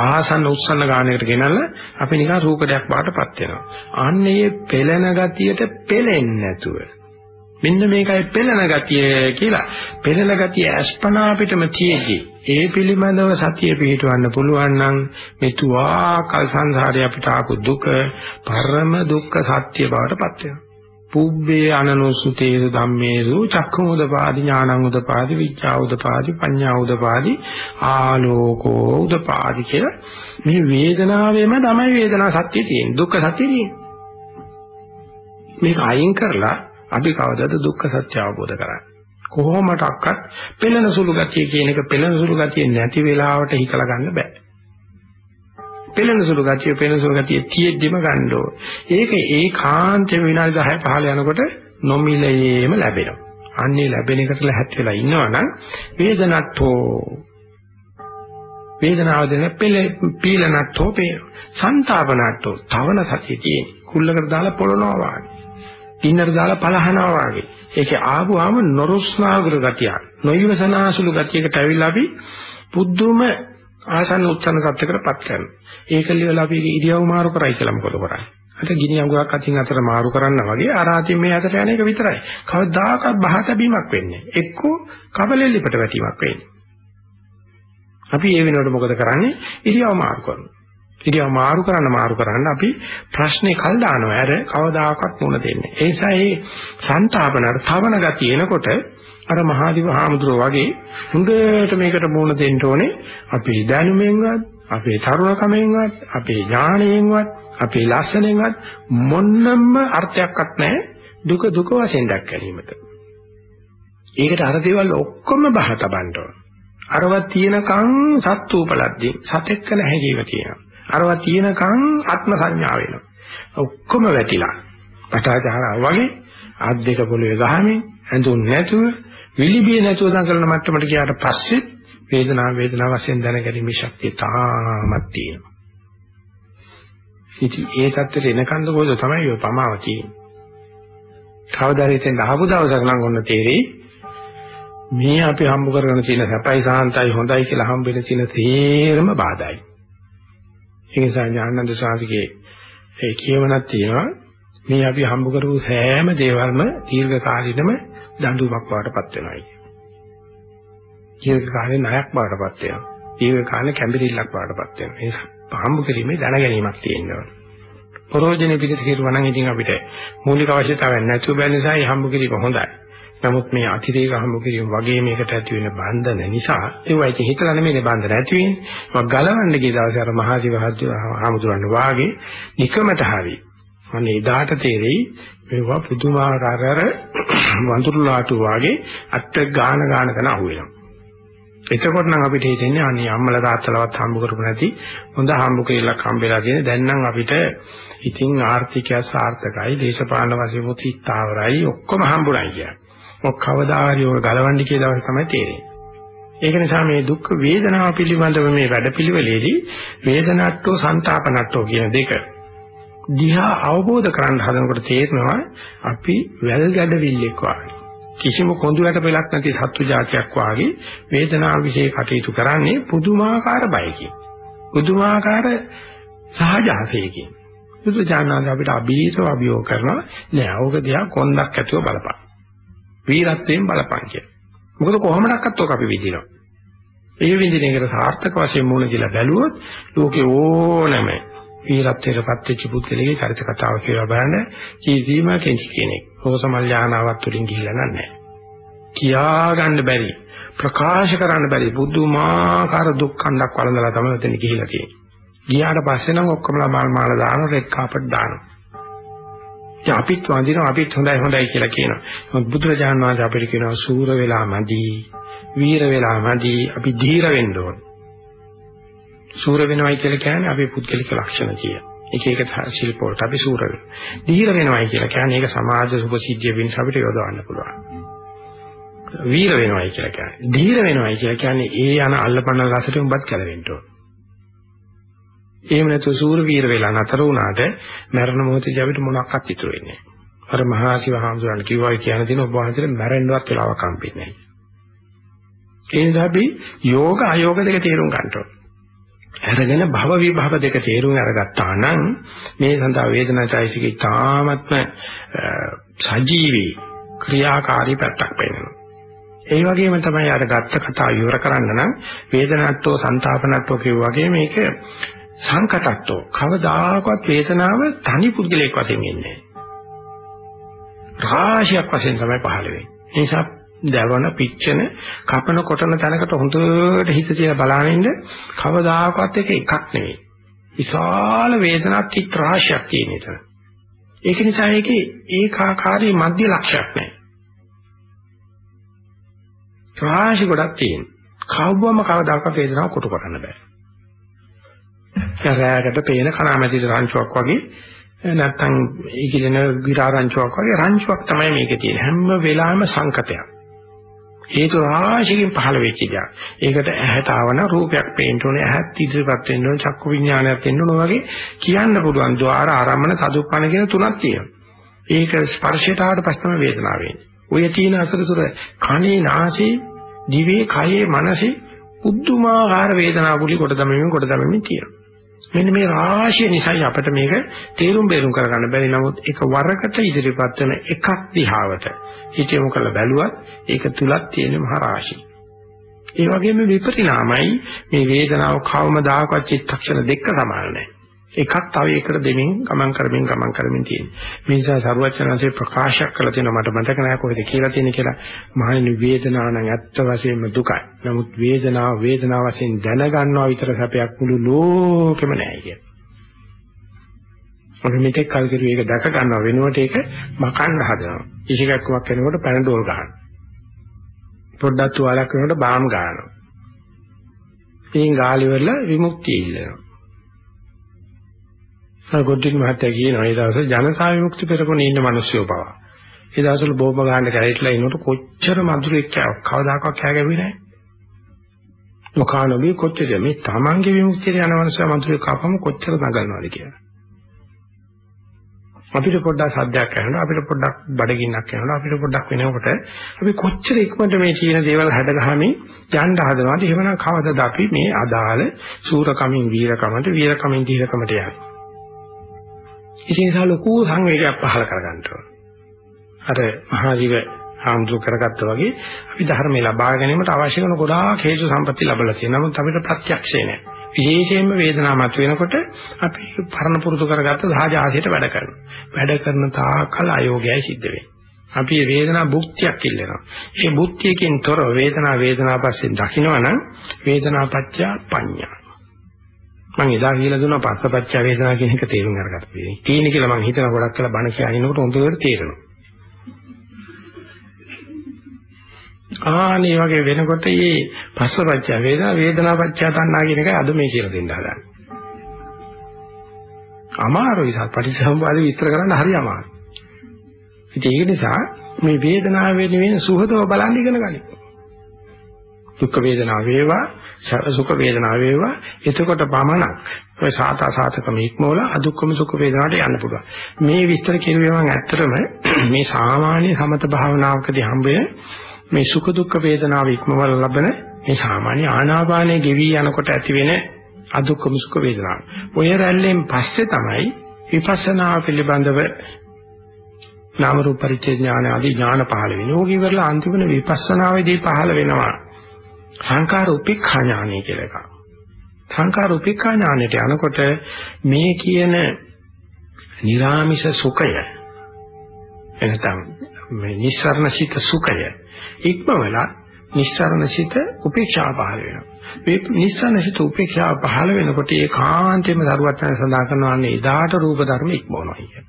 ආසන්න උත්සන්න ගානකට ගෙනල්ලා අපි නිකන් රූකඩයක් බාටපත් වෙනවා. අන්න ඒ පෙළෙන ගතියට පෙලෙන්නේ නැතුව මෙන්න මේකයි පෙළෙන ගතිය කියලා. පෙළෙන ගතිය අස්පනා පිටම තියෙද්දි ඒ පිළිබඳව සතිය පිටවන්න පුළුවන් නම් මේ තුආකල් සංසාරේ අපිට ආපු දුක පරම දුක්ඛ සත්‍ය බවට පත් වෙනවා. පුබ්බේ අනනුසුතේසු ධම්මේසු චක්ඛුමුදපාදි ඥානං උදපාදි විචා උදපාදි පඤ්ඤා උදපාදි ආලෝකෝ උදපාදි කියලා මේ වේදනාවෙම තමයි වේදනා සත්‍ය තියෙන්නේ දුක්ඛ සත්‍ය තියෙන්නේ මේක අයින් කරලා අපි කවදාද දුක්ඛ සත්‍ය අවබෝධ කරන්නේ කොහොමඩක්වත් පෙළෙන සුළු ගතිය කියන එක පෙළෙන සුළු ගතිය නැති වෙලාවට හිකලා ගන්න බෑ පෙළෙන සුළු ගතිය පෙළෙන සුළු ගතිය තියෙද්දිම ගන්න ඕන. ඒක ඒකාන්තයෙන් විනාඩි 10 15 යනකොට නොමිලයේම ලැබෙනවා. අන්නේ ලැබෙන එකට ලැහත් වෙලා ඉන්නවනම් වේදනට්ඨෝ වේදනාව දෙන පෙළ පීලනට්ඨෝ පේ සංතාපනට්ඨෝ තවන සතිය තියෙන. කුල්ලකට දාලා පොළනවා වාගේ. කින්නර දාලා පලහනවා වාගේ. ඒකේ ආවම නොරුස්නාගුර ගතියක්. නොයවසනාසුළු ගතියකට ඇවිල්ලා අපි පුදුම ආසන්න උච්චන සත්‍යකටපත් කරනවා. ඒක ලියලා අපි ඉරියව් මාරු කරයි කියලා මොකද කරන්නේ? අර ගිනි අඟුරක් අතින් අතට මාරු කරනවා වගේ අර අතින් මේ අතට යන එක විතරයි. කවදාකවත් බහත බීමක් වෙන්නේ. එක්කෝ කබලෙල්ලිපට වැටීමක් වෙන්නේ. අපි ඒ වෙනකොට මොකද කරන්නේ? ඉරියව් මාරු කරනවා. ඉරියව් මාරු කරන්න මාරු කරන්න අපි ප්‍රශ්නේ කල් දානවා. අර කවදාකවත් මුණ දෙන්නේ. ඒ නිසා මේ සංతాපනට තවන ගතිය එනකොට අර මහාදිව හාමුදුරුවෝ වගේ හොඳට මේකට මුණ දෙන්න ඕනේ අපේ දැනුමෙන්වත් අපේ තරුණකමෙන්වත් අපේ ඥාණයෙන්වත් අපේ ලස්සනෙන්වත් මොන්නම්ම අර්ථයක්වත් නැහැ දුක දුක වශයෙන් දැක් ගැනීමට. ඒකට අර දේවල් ඔක්කොම බහ තබන්න ඕන. අරවත් තියෙනකන් සත්තු උපලද්දී සතෙක් කළ හැකියව තියෙනවා. අරවත් තියෙනකන් ආත්ම සංඥා වෙනවා. ඔක්කොම වැටිලා. පටාචාරා වගේ ආත් දෙක පොළවේ ගහමින් ඇඳුන් නැතුව විලිබිය නැතුව දඟලන මට්ටමට ගියාට පස්සේ වේදනාව වේදනාව වශයෙන් දැනගැනීමේ ශක්තිය තාමත් තියෙනවා. ඉතින් ඒ தත්තට එනකන්ද කොහෙද තමයි ඔය පමාව තියෙන්නේ. කවදා හරි තෙන් අහපු දවසක නම් ඔන්න තේරෙයි මේ අපි හම්බ කරගෙන තියෙන සැපයි සාන්තයි හොඳයි කියලා හම්බෙන්න තියෙන තේරම බාධායි. ඒ නිසා ඥානන්ද සාසිකේ ඒ කියවනක් තියෙනවා මේ අපි හම්බ කරපු සෑම දේවල්ම දීර්ඝ කාලිනම දඬුවමක් බවටපත් වෙනවා කියන්නේ. දීර්ඝ කාලේ ණයක් බවටපත් වෙනවා. දීර්ඝ කාලේ කැඹිරිල්ලක් බවටපත් වෙනවා. ඒ හම්බ කිරීමේ දැන ගැනීමක් තියෙනවා. ප්‍රෝජනේ පිටස කිරුවා නම් ඉතින් අපිට මූලික අවශ්‍යතාවයක් නැතුව බැරි නිසා ඒ හම්බ කිරීම හොඳයි. නමුත් මේ අතිරේක හම්බ කිරීම වගේ මේකට ඇති වෙන බන්ධන නිසා ඒවා ඉතින් හිතලා නෙමෙයි බන්ධන ඇති වෙන්නේ. මම ගලවන්න ගිය දවසේ අර මහජීව හාමුදුරන් වාගේ නිකමට හරි අනේ එදාට තේරෙයි මේවා පුදුමාකාර වඳුරු ලාටු වාගේ අත්ත ගාන ගාන කරන අහුවෙනවා. එතකොට නම් අපිට හිතෙන්නේ අනේ අම්මලා තාත්තලාවත් හම්බ කරපු නැති හොඳ හම්බ කෙල්ලක් හම්බෙලා තියෙන දැන් නම් අපිට ඉතින් ආර්ථිකය සාර්ථකයි දේශපාලන වශයෙන් උත්ස්ථාවරයි ඔක්කොම හම්බුණා කියන්නේ. ඔක් කවදා හරි ඔය ගලවන්නේ කියලා දවස් තමයි තේරෙන්නේ. ඒක නිසා මේ දුක් වේදනාව පිළිබඳව මේ වැඩපිළිවෙලේදී වේදනාට්ටෝ සන්තාපනට්ටෝ කියන දෙක දිහා අවබෝධ කරගන්න හදනකොට තේරෙනවා අපි වැල් ගැඩවිල්ලෙක් වගේ. කිසිම කොඳුලට පෙලක් නැති සත්තු జాතියක් වගේ වේදනාව વિશે කටයුතු කරන්නේ පුදුමාකාර බයකින්. පුදුමාකාර සහජාසයකින්. බුදු දානන්ද අපිට අභීතව අභියෝග කරනවා. නෑ ඕක දිහා කොන්දක් ඇතුව බලපන්. වීරත්වයෙන් බලපන් කියලා. මොකද කොහොමඩක්වත් ඕක අපි විඳිනවා. ඒ විඳින එකට සාර්ථක වශයෙන් මුණ දීලා බැලුවොත් ලෝකේ ඕනෑම වීරත්වයටපත් වෙච්ච පුද්ගලයාගේ චරිත කතාව කියලා බලන්න කිසිම කෙනෙක් කෙනෙක් රෝසමල් යානාවක් තුලින් ගිහිල්ලා නැහැ. කියා ගන්න බැරි ප්‍රකාශ කරන්න බැරි බුදුමාකාර දුක් කණ්ඩක් වළඳලා තමයි එතන ගිහිල්ලා තියෙන්නේ. ගියාට පස්සේ නම් ඔක්කොම ලාබාල් මාල දාන රෙඩ් කාපට් දානවා. ඉතින් අපිත් වඳිනවා අපිත් හොඳයි හොඳයි කියලා කියනවා. නමුත් බුදුරජාණන් වහන්සේ අපිට කියනවා සූර වෙලා මදි, වීර වෙලා මදි, අපි ධීර වෙන්න ඕන. සූර වෙනවයි කියලා කියන්නේ අපේ පුද්ගලික ලක්ෂණ කිය. එක එක ශිල්ප වලට අපි සූර වෙනවා. ධීර වෙනවයි කියලා කියන්නේ ඒක සමාජ සුභසිද්ධිය වෙනස අපිට යොදවන්න පුළුවන්. වීර වෙනවයි කියලා කියන්නේ. ධීර වෙනවයි කියලා කියන්නේ ඒ යන අල්ලපන්න රසට උඹත් කැලවෙන්න ඕන. එහෙම නැතු සූර වීර වෙලා නතර වුණාට මරණ මොහොතේ අපිට මොනක්වත් ඉතුරු වෙන්නේ නැහැ. අර මහා ශිව හාමුදුරන් කිව්වා කියන දින ඔබ වහන්සේට මැරෙන්නවත් වෙලාවක් හම්බෙන්නේ නැහැ. ඒ නිසා අපි යෝග අයෝග දෙක තේරුම් ගන්න ඕනේ. අරගෙන භව විභව දෙක තේරුම් අරගත්තා නම් මේ සඳහා වේදනාචෛසිකේ තාමත්ම සජීවී ක්‍රියාකාරී පැත්තක් පෙන්වනවා. ඒ වගේම තමයි අර ගත්ත කතාව ඉවර කරන්න නම් වේදනට්ටෝ සංతాපනට්ටෝ කියු වගේ මේක සංකටට්ටෝ කවදාකවත් වේදනාව තනි පුද්ගලයෙක් වශයෙන් ඉන්නේ රාශියක් වශයෙන් තමයි පහළ වෙන්නේ. ඒ නිසා දවන පිච්චෙන කපන කොටන තැනකට හොඳට හිත තියලා බලන ඉන්න කවදාකවත් එක එකක් නෙවෙයි. විශාල වේදනාවක් තිත් රාශියක් තියෙන එක. ඒක නිසා ඒකේ ඒකාකාරී මධ්‍ය ලක්ෂයක් නැහැ. රාශි ගොඩක් තියෙන. කවවම කවදාකවත් වේදනාව කොටු කරන්න බෑ. රැයකට පේන කණාමැදි රංචුවක් වගේ නැත්තම් ඊකිලෙන විරාරංචුවක් වගේ රංචුවක් තමයි මේකේ තියෙන හැම වෙලාවෙම සංකතයක් හේතු රාශියකින් පහළ වෙච්ච දෙයක්. ඒකට ඇහැට ආවන රූපයක් පේන්න ඕනේ, ඇහත් ඉදිරිපත් වෙන්න ඕනේ, චක්කු විඥානයක් වෙන්න ඕනේ වගේ කියන්න පුළුවන්. ద్వාර ආරම්මන සදුප්පන කියන තුනක් තියෙනවා. ඒක ස්පර්ශයට ආවට පස්සේ තමයි වේදනාව වෙන්නේ. ඔය තියෙන අසරසුර කනේ, නාසයේ, දිවේ, කයේ, මනසේ පුදුමාකාර වේදනාවුලි කොට දමමින් කොට දමමින් තියෙනවා. මෙන්න මේ රාශිය නිසායි අපිට මේක තේරුම් බේරුම් කරගන්න බැරි නමුත් එක වරකට ඉදිරිපත් වෙන එකක් දිහාවට හිතෙමු කරලා බැලුවත් ඒක තුලක් තියෙන මහ රාශිය. ඒ වගේම විපරිණාමයි මේ වේදනාව කවමදාකවත් චිත්තක්ෂණ දෙක සමාන නැහැ. එකක් තව එකකට දෙමින් ගමන් කරමින් ගමන් කරමින් තියෙනවා. මේ නිසා සරුවචනanse ප්‍රකාශයක් කළ තියෙනවා මට මතක නැහැ කොහෙද කියලා තියෙන කියලා. මහණෙනි වේදනාව නම් ඇත්ත වශයෙන්ම දුකයි. නමුත් වේදනාව වේදනාව වශයෙන් දැනගන්නවා විතර සැපයක් මුළු ලෝකෙම නැහැ කිය. අපි මෙතෙක් කල් කිරුවේ ඒක දැක ගන්නව වෙනුවට ඒක මකන්න හදනවා. ඉසිකක්කමක් වෙනකොට පැනඩෝල් ගන්නවා. පොඩ්ඩක් තුවාලයක් වෙනකොට බාම් ගන්නවා. ඉතින් ගාලි වල විමුක්තිය ඉල්ලනවා. ගොඩින් මහත්තයා කියනවා ඒ දවසේ ජනතා විමුක්ති පෙරමුණේ ඉන්න මිනිස්සු පවා. ඒ දවස්වල බෝම්බ ගන්න කැරේටලා ඉන්නකොට කොච්චර මధుරෙක් කවදාකවත් කෑගැවි නැහැ. ලෝකානෝමි කොච්චර මේ තමන්ගේ විමුක්තියට යන මිනිස්සු මధుරෙක් කපම කොච්චර නගනවද කියලා. අපිට පොඩ්ඩක් සද්දයක් කරනවා අපිට පොඩ්ඩක් බඩගින්නක් කරනවා අපිට පොඩ්ඩක් වෙනකොට අපි කොච්චර ඉක්මනට මේ කියන දේවල් හැඩගහමින් යන්න හදනවද එහෙමනම් කවදද අපි මේ අදාළ සූරකමින් වීරකමට වීරකමින් දීරකමට යන්නේ ඉතින් ඒක ලොකු සංවේගයක් පහල කරගන්න ඕන. අර මහජීව ආම්දු කරගත්තා වගේ අපි ධර්මය ලබා ගැනීමට අවශ්‍ය කරන ගොඩාක් හේතු සම්පatti ලැබලා තියෙනවා. නමුත් අපිට ප්‍රත්‍යක්ෂේ නැහැ. විශේෂයෙන්ම වේදනාව මත වෙනකොට අපි පරණ පුරුදු කරගත්ත සහජ ආශයට වැඩ කරනවා. වැඩ කරන තාකල් අයෝගයයි සිද්ධ වෙන්නේ. අපි වේදනා භුක්තියක් ඉල්ලනවා. ඒ භුක්තියකින් තොර වේදනා වේදනා පස්සේ දකින්නවනම් වේදනා පත්‍ය පඤ්ඤා. මම එදා කියලා දුන්නා පස්සපච්ච වේදනා කියන එක තේරුම් අරගත්තා. තියෙන කියලා මම හිතන ගොඩක් කියලා බණ කියනකොට හොඳට තේරෙනවා. ආනේ වගේ වෙනකොට මේ පස්සපච්ච වේදනා වේදනාපච්ච තණ්හා කියන එකයි අද මේ කියලා දෙන්න හදන්නේ. අමාරුයි සත්පටිසම්පාදේ විස්තර කරන්න හරි අමාරුයි. ඉතින් ඒක නිසා මේ වේදනාව වෙනුවෙන් සුහදව බලන්න ඉගෙන ගන්න. දුක් වේදනා වේවා සුඛ වේදනා වේවා එතකොට පමණක් ඔය සාතා සාතකම ඉක්මවල අදුක්කම සුඛ වේදනාවට යන්න පුළුවන් මේ විස්තර කිරුවේ මම ඇත්තටම මේ සාමාන්‍ය සමත භාවනාවකදී හම්බෙන මේ සුඛ දුක්ඛ වේදනාව ඉක්මවල ලබන මේ සාමාන්‍ය ආනාපානයේ ගෙවි යනකොට ඇතිවෙන අදුක්කම සුඛ වේදනාව ඔය රැල්ලෙන් පස්සේ තමයි විපස්සනා පිළිබඳව නාම රූප පරිච්ඡේද ඥාන ආදී ඥාන පහළ වෙනවා. ඕක ඉවරලා අන්තිම විපස්සනාවේදී පහළ වෙනවා. සංකාර උපේක්ඛා ඥානය කියලා එකක්. සංකාර උපේක්ඛා ඥානයට යනකොට මේ කියන නිරාමිෂ සුඛය එනතම් මේ නිස්සරණසිත සුඛය ඉක්මවලා නිස්සරණසිත උපේක්ෂා පහළ වෙනවා. මේ නිස්සරණසිත උපේක්ෂා පහළ වෙනකොට ඒ කාන්තේම දරුවත් යන සඳහන් කරනවානේ එදාට රූප ධර්ම ඉක්මවනවා කියන්නේ.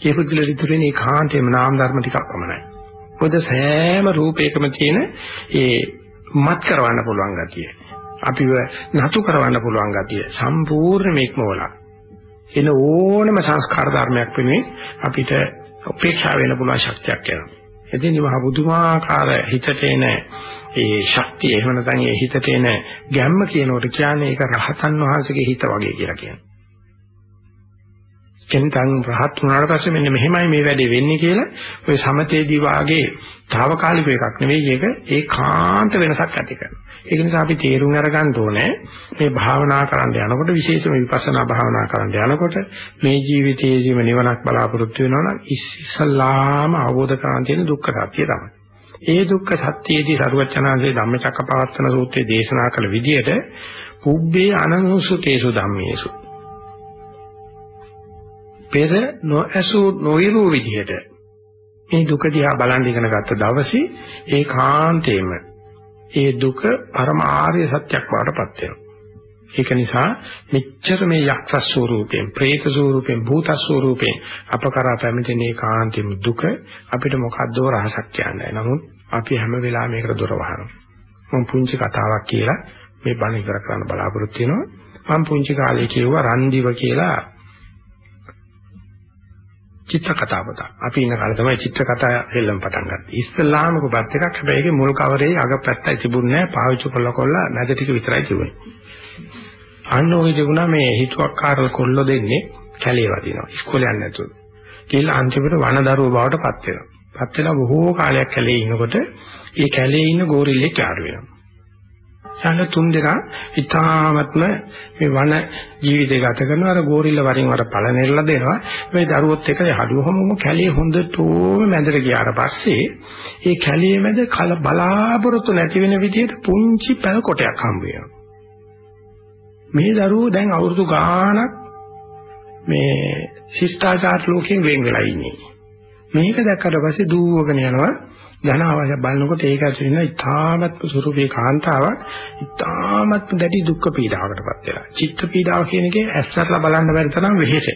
ඒ පුදුලෙ ඉතුරුනේ කාන්තේම නාම ධර්ම ටිකක් පමණයි. මොකද සෑම රූපයකම තියෙන ඒ මත් කරවන්න පුළුවන් ගතිය. අපිව නතු කරවන්න පුළුවන් ගතිය සම්පූර්ණ මේකමවලා. එන ඕනම සංස්කාර ධර්මයක් වෙනුවෙන් අපිට උපේක්ෂා වෙන්න පුළුවන් ශක්තියක් එනවා. එදිනි මහ බුදුමාකාර හිතට එන ඒ ශක්තිය එහෙම නැත්නම් ඒ හිතට එන ගැම්ම කියනකොට කියන්නේ ඒක රහතන් වහන්සේගේ හිත වගේ කියලා කියනවා. කෙනෙක්න් රහත් වුණාට පස්සේ මෙන්න මෙහෙමයි මේ වැඩේ වෙන්නේ කියලා ඔය සමතේදී වාගේ తాවකාලික එකක් නෙවෙයි ඒක ඒකාන්ත වෙනසක් ඇති කරනවා. ඒක නිසා අපි තේරුම් අරගන්න ඕනේ මේ භාවනා කරන්න යනකොට විශේෂම විපස්සනා භාවනා කරන්න යනකොට මේ ජීවිතයේදීම නිවනක් බලාපොරොත්තු වෙනවා නම් ඉස්සල්ලාම අවබෝධ කරගන්න තියෙන දුක්ඛ සත්‍ය තමයි. ඒ දුක්ඛ සත්‍යයේදී සරුවචනාංශයේ ධම්මචක්කපවත්තන සූත්‍රයේ දේශනා කළ විදිහට පුබ්බේ අනනුසුතේසු ධම්මේසු පෙර නොඇසු නොවිරු විදිහට මේ දුක දිහා බලන් ඉගෙන ගත්ත දවසේ ඒකාන්තයෙන්ම ඒ දුක පරම ආර්ය සත්‍යක් බවටපත් වෙනවා. ඒක නිසා මෙච්චර මේ යක්ෂ ස්වරූපයෙන්, പ്രേත ස්වරූපයෙන්, භූත ස්වරූපයෙන් අප කරා පැමිණෙන ඒකාන්තෙම දුක අපිට මොකද්ද රහසක් කියන්නේ. නමුත් අපි හැම වෙලාවෙම මේකට දොර වහනවා. මම පුංචි කතාවක් කියලා මේ බණ ඉවර කරන්න බලාපොරොත්තු වෙනවා. මම පුංචි කාලේ කිව්වා රන්දිව කියලා චිත්‍ර කතා පොත. අපි ඉන්න කාලේ තමයි චිත්‍ර කතා එල්ලම පටන් ගත්තේ. ඉස්ලාම කොපත් එකක් හැබැයි ඒකේ මුල් කවරේ අග පැත්තයි තිබුණේ නැහැ. පාවිච්චි කළා කොල්ලා නැද ටික විතරයි තිබුණේ. අන්න ඔය තිබුණා මේ හිතුවක්කාර කොල්ලෝ දෙන්නේ කැලේ වදිනවා. ඉස්කෝලේ යන්නේ නැතුව. කියලා අන්තිමට වනදරුව බවට පත් වෙනවා. පත් වෙලා බොහෝ කාලයක් කැලේ ඉන්නකොට ඒ කැලේ ඉන්න ගෝරිල්ලෙක් යාළු වෙනවා. යන තුන් දෙනා ඉතාමත්ම මේ වන ජීවිතය ගත කරනවා. අර ගෝරිල්ල වරින් වර පළනෙරලා දෙනවා. මේ දරුවොත් එක හඩුවහම කැලේ හොඳටම මැදට ගියාට පස්සේ ඒ කැලේ මැද කල බලාපොරොත්තු නැති වෙන විදිහට පුංචි පැල කොටයක් හම්බ වෙනවා. මේ දරුවෝ දැන් අවුරුදු ගාණක් මේ ශිෂ්ටාචාර ලෝකයෙන් වෙන් වෙලා ඉන්නේ. මේක දැක්කට පස්සේ දුවගෙන යනවා. ධන අවශ්‍ය බලනකොට ඒක ඇතුළේ ඉන්න ඉතාමත්ම ස්වරූපේ කාන්තාවක් ඉතාමත්ම දැඩි දුක් පීඩාවකටපත් වෙලා. චිත්ත පීඩාව කියන එකේ ඇස්සරලා බලන්න බැරි තරම් වෙහෙසයි.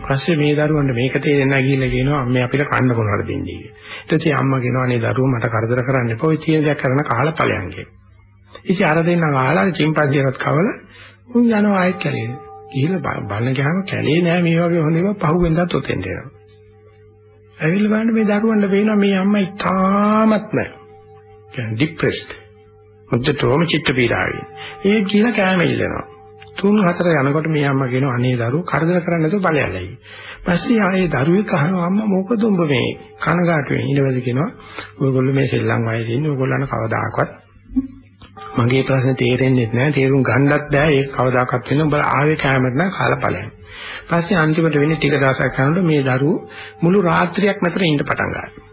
පස්සේ මේ දරුවන්ට මේක තේරෙන්නේ නැහැ කියලා කියනවා අම්මේ අපිට කන්න කොනකට දෙන්නේ කියලා. ඊට පස්සේ අම්මා කියනවා නේ දරුවෝ මට කරදර කරන්න එපා. ඔය තියෙන දේ කරන කාලා ඵලයන් කියලා. ඉතින් අර දෙන්න ආලා චිම්පන්සියකට කවල උන් යනවා ආයෙත් කැලේ. ගිහිල්ලා බලන ගියාම කැලේ නෑ මේ වගේ හොඳ ඒවා පහුවෙන්දත් ඔතෙන්ට එනවා. ඇවිල්ලා බලන්න මේ දරුවන්ට පේනවා මේ අම්මා ඉතාමත්ම කියන්නේ ડિප්‍රෙස්ඩ්. මුද්දටම චිත්ත පීඩාවේ. ඒ කියලා කෑම ඉල්ලනවා. තුන් හතර යනකොට මේ අම්මා කියනවා අනේ දරුවෝ කරදර කරන්නේ නැතුව ඵලයල්ලයි. පස්සේ ආයේ දරුවෙක් අහනවා අම්මා මොකද උඹ මේ කනගාටු වෙන්නේ? ඊට පස්සේ කියනවා ඔයගොල්ලෝ මේ සෙල්ලම් වයසේ ඉන්නේ ඔයගොල්ලන් කවදාකවත් මගේ ප්‍රශ්නේ තේරෙන්නේ නැහැ. තේරුම් ගන්නත් බෑ. ඒක කවදාකවත් වෙන්නේ උඹ ආවේ කැමරට නම් කාලා ඵලයන්. පස්සේ අන්තිමට වෙන්නේ ටික දවසක් යනකොට මේ දරුවෝ මුළු රාත්‍රියක් මෙතන ඉන්න පටන් ගන්නවා.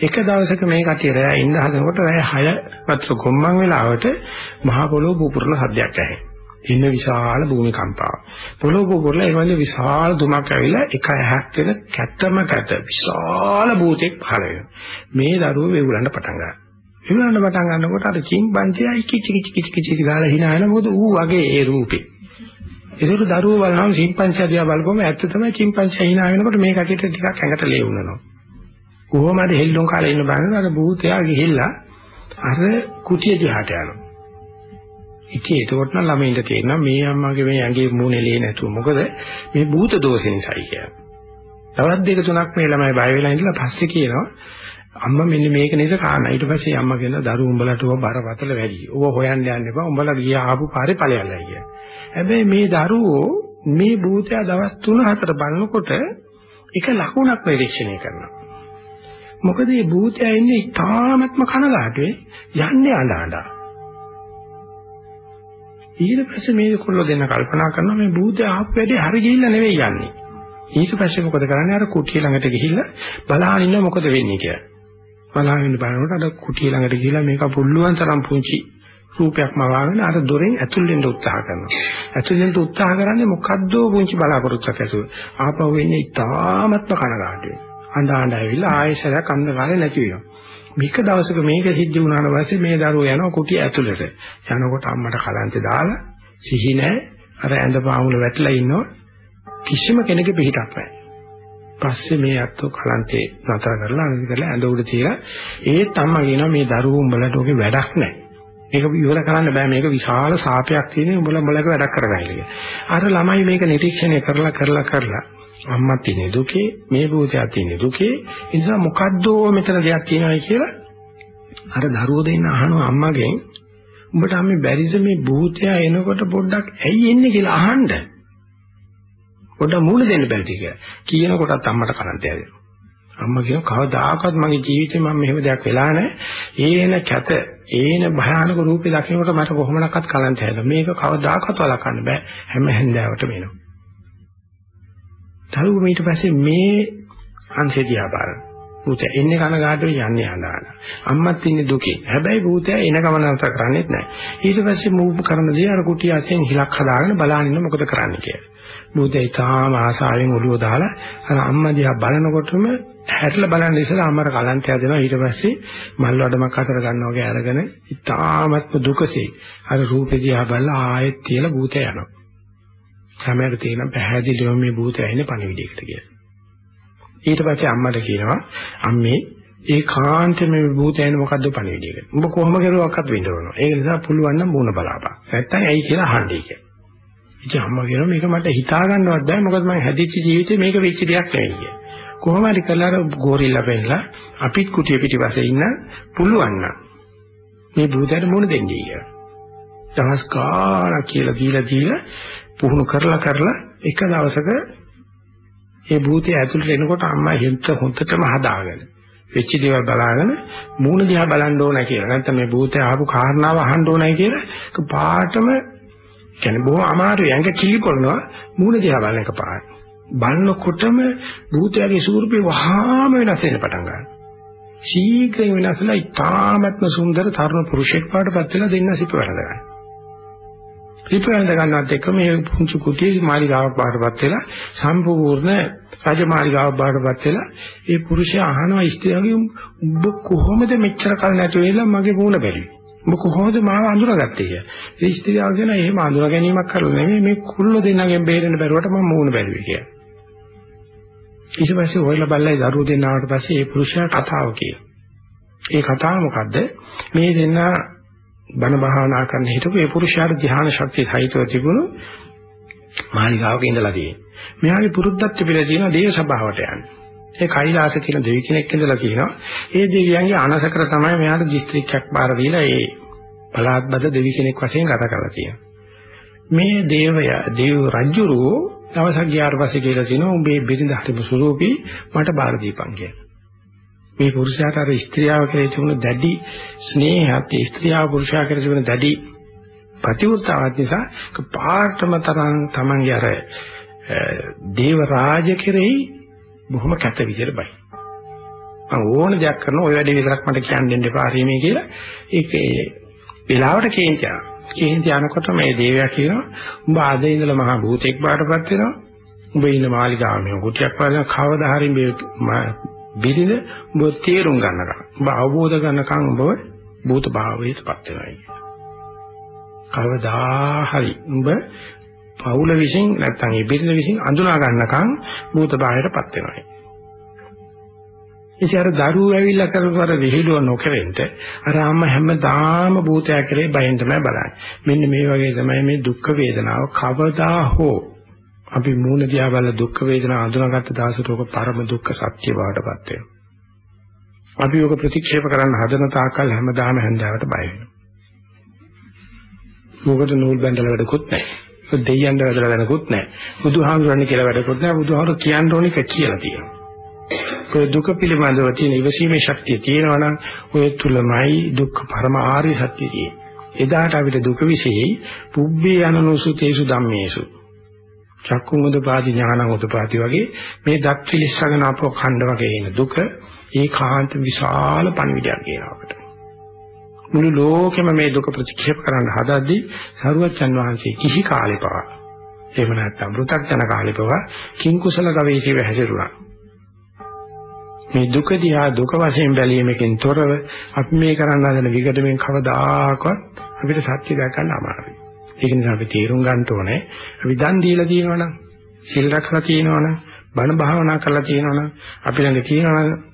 එක දවසක මේ කටිය රැය ඉන්න හදනකොට රැය 6 වතුර ගොම්මන් වෙලාවට මහ පොළොව පුපුරන සද්දයක් ඇහෙනවා. ඉන්න විශාල භූමිකම්පාවක්. පොළොව පුපුරලා ඒ වගේ විශාල දුමක් ඇවිල්ලා එක ඇහක් වෙන කැතම කැත විශාල භූතෙක් පහළ වෙනවා. මේ දරුවෝ වේගුලන්න පටන් ගන්නවා. වේගුලන්න පටන් ගන්නකොට අර චිම්පන්සියා කිචි කිචි කිචි කිචි ගාලා hina වෙන මොකද ඌ වගේ ඒ රූපේ. ඒකට දරුවෝ බලනවාම චිම්පන්සියා දිහා බලපුවම ඇත්ත තමයි චිම්පන්සියා hina වෙනකොට මේ කටියට ටිකක් ඇඟට ලේ වුණනවා. කොහොමද හෙල්ලුම් කාලේ ඉන්න බලනකොට අර භූතයා ගිහිල්ලා අර කුටිය දිහාට යනවා. ඉතින් ඒකෝට නම් ළමයින්ට තේරෙනවා මේ අම්මාගේ මේ ඇඟේ මූණේ ලේ නැතුව මොකද මේ භූත දෝෂ නිසායි කියලා. තවත් දෙක තුනක් මේ ළමයි බය වෙලා ඉඳලා පස්සේ කියනවා අම්මා මෙන්න මේක නේද කාරණා. ඊට පස්සේ අම්මා කියන දරුවෝ උඹලට ඔබ බරපතල වැඩි. ඔබ හොයන්න යන්න එපා. උඹලා ගියා ආපු පාරේ ඵලයල්ලා කියලා. හැබැයි මේ දරුවෝ මේ භූතයා දවස් 3-4 බලනකොට එක ලකුණක් නිරීක්ෂණය කරනවා. මොකද මේ භූතයා ඉන්නේ ඉතාමත්ම කනගාටුවේ යන්නේ අඬ අඬ. ඊට පස්සේ මේ කොල්ල දෙන්න කල්පනා කරනවා මේ භූතයා ආපු වැඩේ හරි ගිහිල්ලා නෙවෙයි යන්නේ. ඊට පස්සේ මොකද කරන්නේ අර කුටිය ළඟට ගිහිල්ලා බලහන් ඉන්න මොකද වෙන්නේ කියලා. බලහන් ඉන්න බලනකොට අර කුටිය ළඟට ගිහිල්ලා මේක පුළුවන් තරම් පුංචි රූපයක් මවාගෙන අර දොරෙන් ඇතුල් වෙන්න උත්සාහ කරනවා. ඇතුල් වෙන්න උත්සාහ කරන්නේ මොකද්ද පුංචි බලාපොරොත්තුවක් ඇතුව. ආපහු වෙන්නේ ඉතාමත්ම කනගාටුයි. අඬ අඬ ඇවිල්ලා ආයෙසරයක් අන්ධකාරේ නැති වෙනවා. මේක දවසක මේක සිද්ධ වුණාට පස්සේ මේ දරුවෝ යනවා කුටිය ඇතුළට. යනකොට අම්මට කලන්තේ දාලා සිහි නැහැ. අර ඇඳ පාමුල වැටලා ඉන්නවා. කිසිම කෙනෙකුගේ පිටක් නැහැ. පස්සේ මේ අත්තු කලන්තේ නතර කරලා අනිත් කරලා ඇඳ උඩ තියලා ඒත් අම්මා කියනවා මේ දරුවෝ උඹලට ඔගේ වැඩක් නැහැ. මේක ඉවර කරන්න බෑ. මේක විශාල සාපයක් තියෙන උඹලා උඹලක වැඩක් කරගන්න කියලා. අර ළමයි මේක නිරීක්ෂණය කරලා කරලා කරලා අම්මා තියෙන දුකේ මේ භූතයා තියෙන දුකේ. ඒ නිසා මොකද්ද මෙතන දෙයක් තියෙනවයි කියලා අර දරුවෝ දෙන්න අහනවා අම්මගෙන්. උඹට අම්මේ බැරිද මේ භූතයා එනකොට පොඩ්ඩක් ඇයි එන්නේ කියලා අහන්න. පොඩ්ඩක් මූණ දෙන්න බැරිද කියලා. කියන කොටත් අම්මට කරන්ට යනවා. අම්මා කියන කවදාකවත් මගේ ජීවිතේ මම මෙහෙම දෙයක් වෙලා නැහැ. ඒන කැත, ඒන භයානක රූපේ දකින්නකොට මට කොහොමනක්වත් කලන්ත හැදෙනවා. මේක කවදාකවත් වළක්වන්න බෑ. හැම හැන්දාවටම එනවා. තරුව ඊට පස්සේ මේ අංශය දිහා බලන්න. භූතය එන්නේ කනගාටුවේ යන්නේ අඬන. අම්මත් ඉන්නේ දුකේ. හැබැයි භූතය එන ගමන නතර කරන්නේත් නැහැ. ඊට පස්සේ මූව් කරන දේ අර කුටි අසෙන් හිලක් හදාගෙන බලන්න ඉන්න මොකද කරන්නේ කියලා. භූතය තාම ආසාවෙන් ඔළුව දාලා අර අම්මා දිහා බලනකොටම හැරිලා බලන්න ඉස්සලා අම්මර කලන්තය දෙනවා ඊට පස්සේ මල් වඩමක් අතර ගන්නවා වගේ අරගෙන ඉතාමත්ම දුකසේ අර රූපේ දිහා බලලා ආයෙත් තියලා භූතය යනවා. සමහරට තියෙන පැහැදිලිව මේ භූතය ඉන්නේ පණිවිඩයකට කියලා. ඊට පස්සේ අම්මට කියනවා අම්මේ ඒ කාන්තේ මේ භූතයන් මොකද්ද පණිවිඩයක. උඹ කොහොම කරුවක්වත් විඳවනවා. ඒක නිසා පුළුවන් නම් මූණ බලාපන්. නැත්තම් ඇයි කියලා අහන්නේ කියලා. ඉතින් අම්මා කියනවා මේක මට හිතා ගන්නවත් බෑ මොකද මම හැදිච්ච ජීවිතේ මේක වෙච්ච දෙයක් නෙවෙයි කියලා. කොහොම හරි කරලා අර ගෝරිල්ලා වෙන්නලා අපිත් කුටිය පිටිපස්සේ ඉන්න පුළුවන් නම් මේ භූතයට මුණ දෙන්නේ කියලා. දවස් ගාණක් කියලා දීලා දීලා පුහුණු කරලා කරලා එක දවසක ඒ භූතය ඇතුළට එනකොට අම්මා හිත හොඳටම හදාගෙන වෙච්ච දේවල් බලාගෙන මූණ දිහා බලන්න ඕන කියලා. නැත්නම් මේ භූතය ආපු කාරණාව අහන්න ඕනයි කියලා පාටම කියන්නේ බොහොම අමාරුයි. ඇඟ කිලිපොළනවා මූණ දිහා බලන එක පාට. බලනකොටම භූතයාගේ ස්වරූපේ වහාම වෙනස් වෙන්න පටන් ගන්නවා. ශීඝ්‍රයෙන් වෙනස්ලා ඉතාමත්ම සුන්දර තරුණ පුරුෂයෙක් පාටපත් වෙලා දෙන්න සිප වැඩ ගන්නවා. ත්‍රිප්‍රාන්ත ගන්නවත් එක්ක මේ පුංචි කුටියේ මාලිගාවක් බාටපත් වෙලා සම්පූර්ණ රජමාලිගාවක් බාටපත් වෙලා ඒ පුරුෂයා අහනවා ස්ත්‍රියගේ උඹ කොහොමද මෙච්චර කල් නැති වෙලා මගේ මූණ බැලුවේ? උඹ කොහොමද මාව අඳුරගත්තේ? කියලා. ඒ ස්ත්‍රියව කියන එහෙම අඳුර ගැනීමක් කරලා නෙමෙයි මේ කුල්ල දෙන්නගෙන් බේරෙන්න බැරුවට මම මූණ බැලුවේ කියලා. ඊට පස්සේ ඔයලා බල්ලයි දරුවෝ දෙන්නාට පස්සේ ඒ පුරුෂයා කතාව කියනවා. ඒ කතාව මොකද්ද? මේ දෙන්නා බණ භාවනා කරන හිටපු ඒ පුරුෂයාට ධ්‍යාන ශක්තිය සහිතව තිබුණු මාලිගාවක ඉඳලා තියෙනවා. මෙයාගේ පුරුද්දත් තිබිලා තියෙන දේව සභාවට යන්නේ. ඒ කෛලාස කියන දෙවි කෙනෙක් ඉඳලා කියනවා. ඒ දෙවියන්ගේ අනසකර තමයි මෙයාට දිස්ත්‍රික්කයක් බාර දීලා ඒ පළාත්බද දෙවි කෙනෙක් වශයෙන් ගත කරලා තියෙනවා. මේ දේවය දේව රජුරෝ දවසක් ගියාට පස්සේ කියලා කියනවා උඹේ බිරිඳ හරිම සුරූපී මට බාර දීපන් කියලා. මේ පුරුෂයාට අර ස්ත්‍රියව කෙරෙහි තිබුණු දැඩි ස්නේහයත් ඒ ස්ත්‍රියව පුරුෂයා කෙරෙහි තිබුණු දැඩි ප්‍රතිඋත්සාහات නිසා පාර්ථම තරම් තමන්ගේ අර දේව රාජ කෙරෙහි බොහොම කැත විදිහට බයි. මම ඕන දෙයක් කරන ඔය වැඩේ විතරක් මට කියන්න දෙන්න එපා රීමේ කියලා ඒකේ වෙලාවට කේන්තියා. කේන්ති යනකොට මේ දේවයා කියනවා උඹ ආද ඉඳලා මහා භූතෙක් බාටපත් වෙනවා. උඹ ඉන්න මාලිගාව මේ කුටියක් වගේ කවදා හරි මේ බිරිඳ ඔබ තේරුම් ගන්නකම් ඔබ අවබෝධ කරනකම් ඔබ භූත භාවයටපත් වෙනවා කවදා හරි ඔබ පවුල විසින් නැත්නම් ඒ බිරිඳ විසින් අඳුනා ගන්නකම් භූත භාවයටපත් වෙනවා ඉතින් අර දරුවෝ ඇවිල්ලා කරපු අර විහිළුව නොකරෙන්න අර අම්මා හැමදාම භූතයා කරේ බයෙන් තමයි බලන්නේ. මෙන්න මේ වගේ තමයි මේ දුක් වේදනාව. කවදා හෝ අපි මූණ දිහා බලලා දුක් වේදනා අඳුනගත්ත දවසට ඔක පරම දුක්ඛ සත්‍ය බවටපත් වෙනවා. අපි ඔක ප්‍රතික්ෂේප කරන්න හදන තාක්කල් හැමදාම හැන්දාවට බය වෙනවා. මොකද නූල් බැඳලා වැඩකුත් නැහැ. දෙයියන්ට වැඩලා වැඩකුත් නැහැ. බුදුහාමුදුරන් කියලා වැඩකුත් නැහැ. බුදුහාමුදුර කියන්න ඕනික කියලා තියෙනවා. ඔය දුක පිළිබඳව තියෙන ඉවසීමේ ශක්තිය තියෙනවා නම් ඔය තුලමයි දුක්ඛ පරම ආර්ය සත්‍ය තියෙන්නේ. එදාට අපිට දුක විශේෂයි පුබ්බේ අනනුසුතේසු ධම්මේසු චක්කුම් උදපාදි ඥාන උදපාදි වගේ මේ දත් පිළිස්සගෙන අපෝ ඛණ්ඩ වගේ එන දුක ඒකාන්ත විශාල පණිවිඩයක් කියනවා අපිට. මුළු ලෝකෙම මේ දුක ප්‍රතික්ෂේප කරන්න හදද්දී සරුවච්චන් වහන්සේ කිසි කාලේ පවා එහෙම නැත්නම් පෘථග්ජන කාලේ පවා කිං කුසල ගවේෂීව හැසිරුණා. මේ දුක දිහා දුක වශයෙන් බැලීමකින් තොරව අපි මේ කරන්න හදන විගඩමෙන් කවදාකවත් අපිට සත්‍ය දැක ගන්න අමාරුයි. ඒක නිසා අපි තීරුම් ගන්න ඕනේ. අපි දන් දීලා තියෙනවනම් සිල් රැකලා තියෙනවනම් බණ භාවනා කරලා තියෙනවනම් අපි ළඟ තියෙනවනම්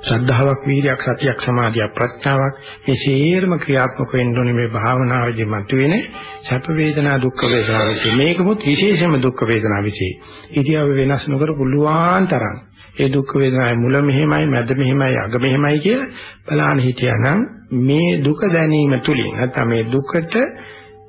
ශ්‍රද්ධාවක් වීර්යයක් සතියක් සමාධියක් ප්‍රඥාවක්. මේ සියරම ක්‍රියාත්මක වෙන්න ඕනේ මේ භාවනාවේදී මතුවෙන සැප වේදනා දුක්ඛ වේදනා විශ්ේ මේකමුත් විශේෂම දුක්ඛ වේදනා විශ්ේ ඉතියාව වෙනස් නොකර පුළුවන් තරම්. ඒ දුක්ඛ වේදනාවේ මුල මෙහෙමයි මැද මෙහෙමයි අග මෙහෙමයි කියලා බලන්න හිටියානම් මේ දුක දැනීම තුලින් නැත්නම් මේ දුකට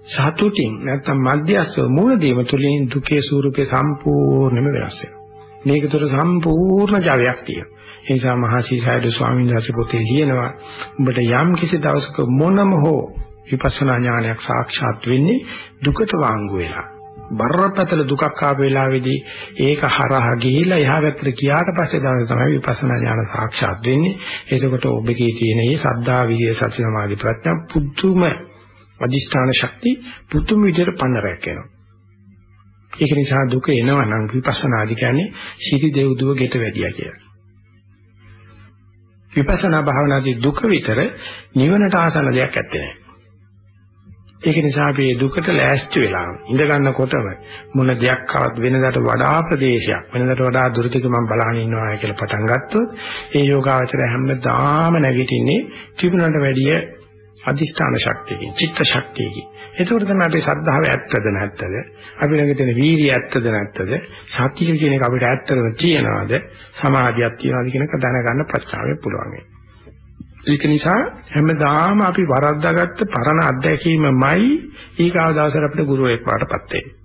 සතුටින් නැත්නම් මධ්‍යස්ව මූල දීම තුලින් දුකේ ස්වරූපේ සම්පූර්ණයෙන්ම වෙනස් වෙනවා. මේක තුළ සම්පූර්ණ ජවයක් තියෙනවා. ඒ නිසා මහසීසයඩ ස්වාමීන් වහන්සේ පොතේ ලියනවා උඹට යම් කිසි දවසක මොනම හෝ විපස්සනා ඥානයක් සාක්ෂාත් වෙන්නේ දුකට වාංගු වෙලා. බරපතල දුකක් ආපු වෙලාවේදී ඒක හරහා ගිහිලා එහා පැත්තට ගියාට පස්සේ තමයි විපස්සනා ඥාන සාක්ෂාත් වෙන්නේ. එතකොට ඔබගේ තියෙන මේ සද්ධා විරිය සති සමාධි ප්‍රඥා පුදුම අදිෂ්ඨාන ශක්තිය පුදුම විදිහට පන්නරයක් වෙනවා. ඒක නිසා දුක එනවා නම් විපස්සනාදි කියන්නේ සිටි දෙව්දුව ගෙට වැඩියා කියලා. විපස්සනා භාවනාදී දුක විතර නිවනට ආසන්න දෙයක් ඇත්තේ නැහැ. ඒක නිසා අපි මේ දුකට ලෑස්ති වෙලා ඉඳ ගන්නකොටම මොන දෙයක් ආවත් වෙනදාට වඩා ප්‍රදේශයක් වෙනදාට වඩා දුරදිග මම බලහන් ඉන්නවා කියලා පටන් ගත්තොත් ඒ යෝගාවචරය හැමදාම නැගිටින්නේ තිබුණට වැඩිය අදිෂ්ඨාන ශක්තියකින් චිත්ත ශක්තියකින්. එතකොට තමයි අපේ ශ්‍රද්ධාව ඇත්තද නැත්තද? අපි ළඟ තියෙන වීර්යය ඇත්තද නැත්තද? සතිය කියන එක අපිට ඇත්තටම තියනවාද? සමාධියක් තියනවාද කියන එක දැනගන්න ප්‍රශ්නාවෙ පුළුවන් ඒක නිසා හැමදාම අපි වරද්දාගත්ත පරණ අත්දැකීමමයි ඊගාව දවසට අපිට ගුරුවරයෙක් වඩපත් වෙන්නේ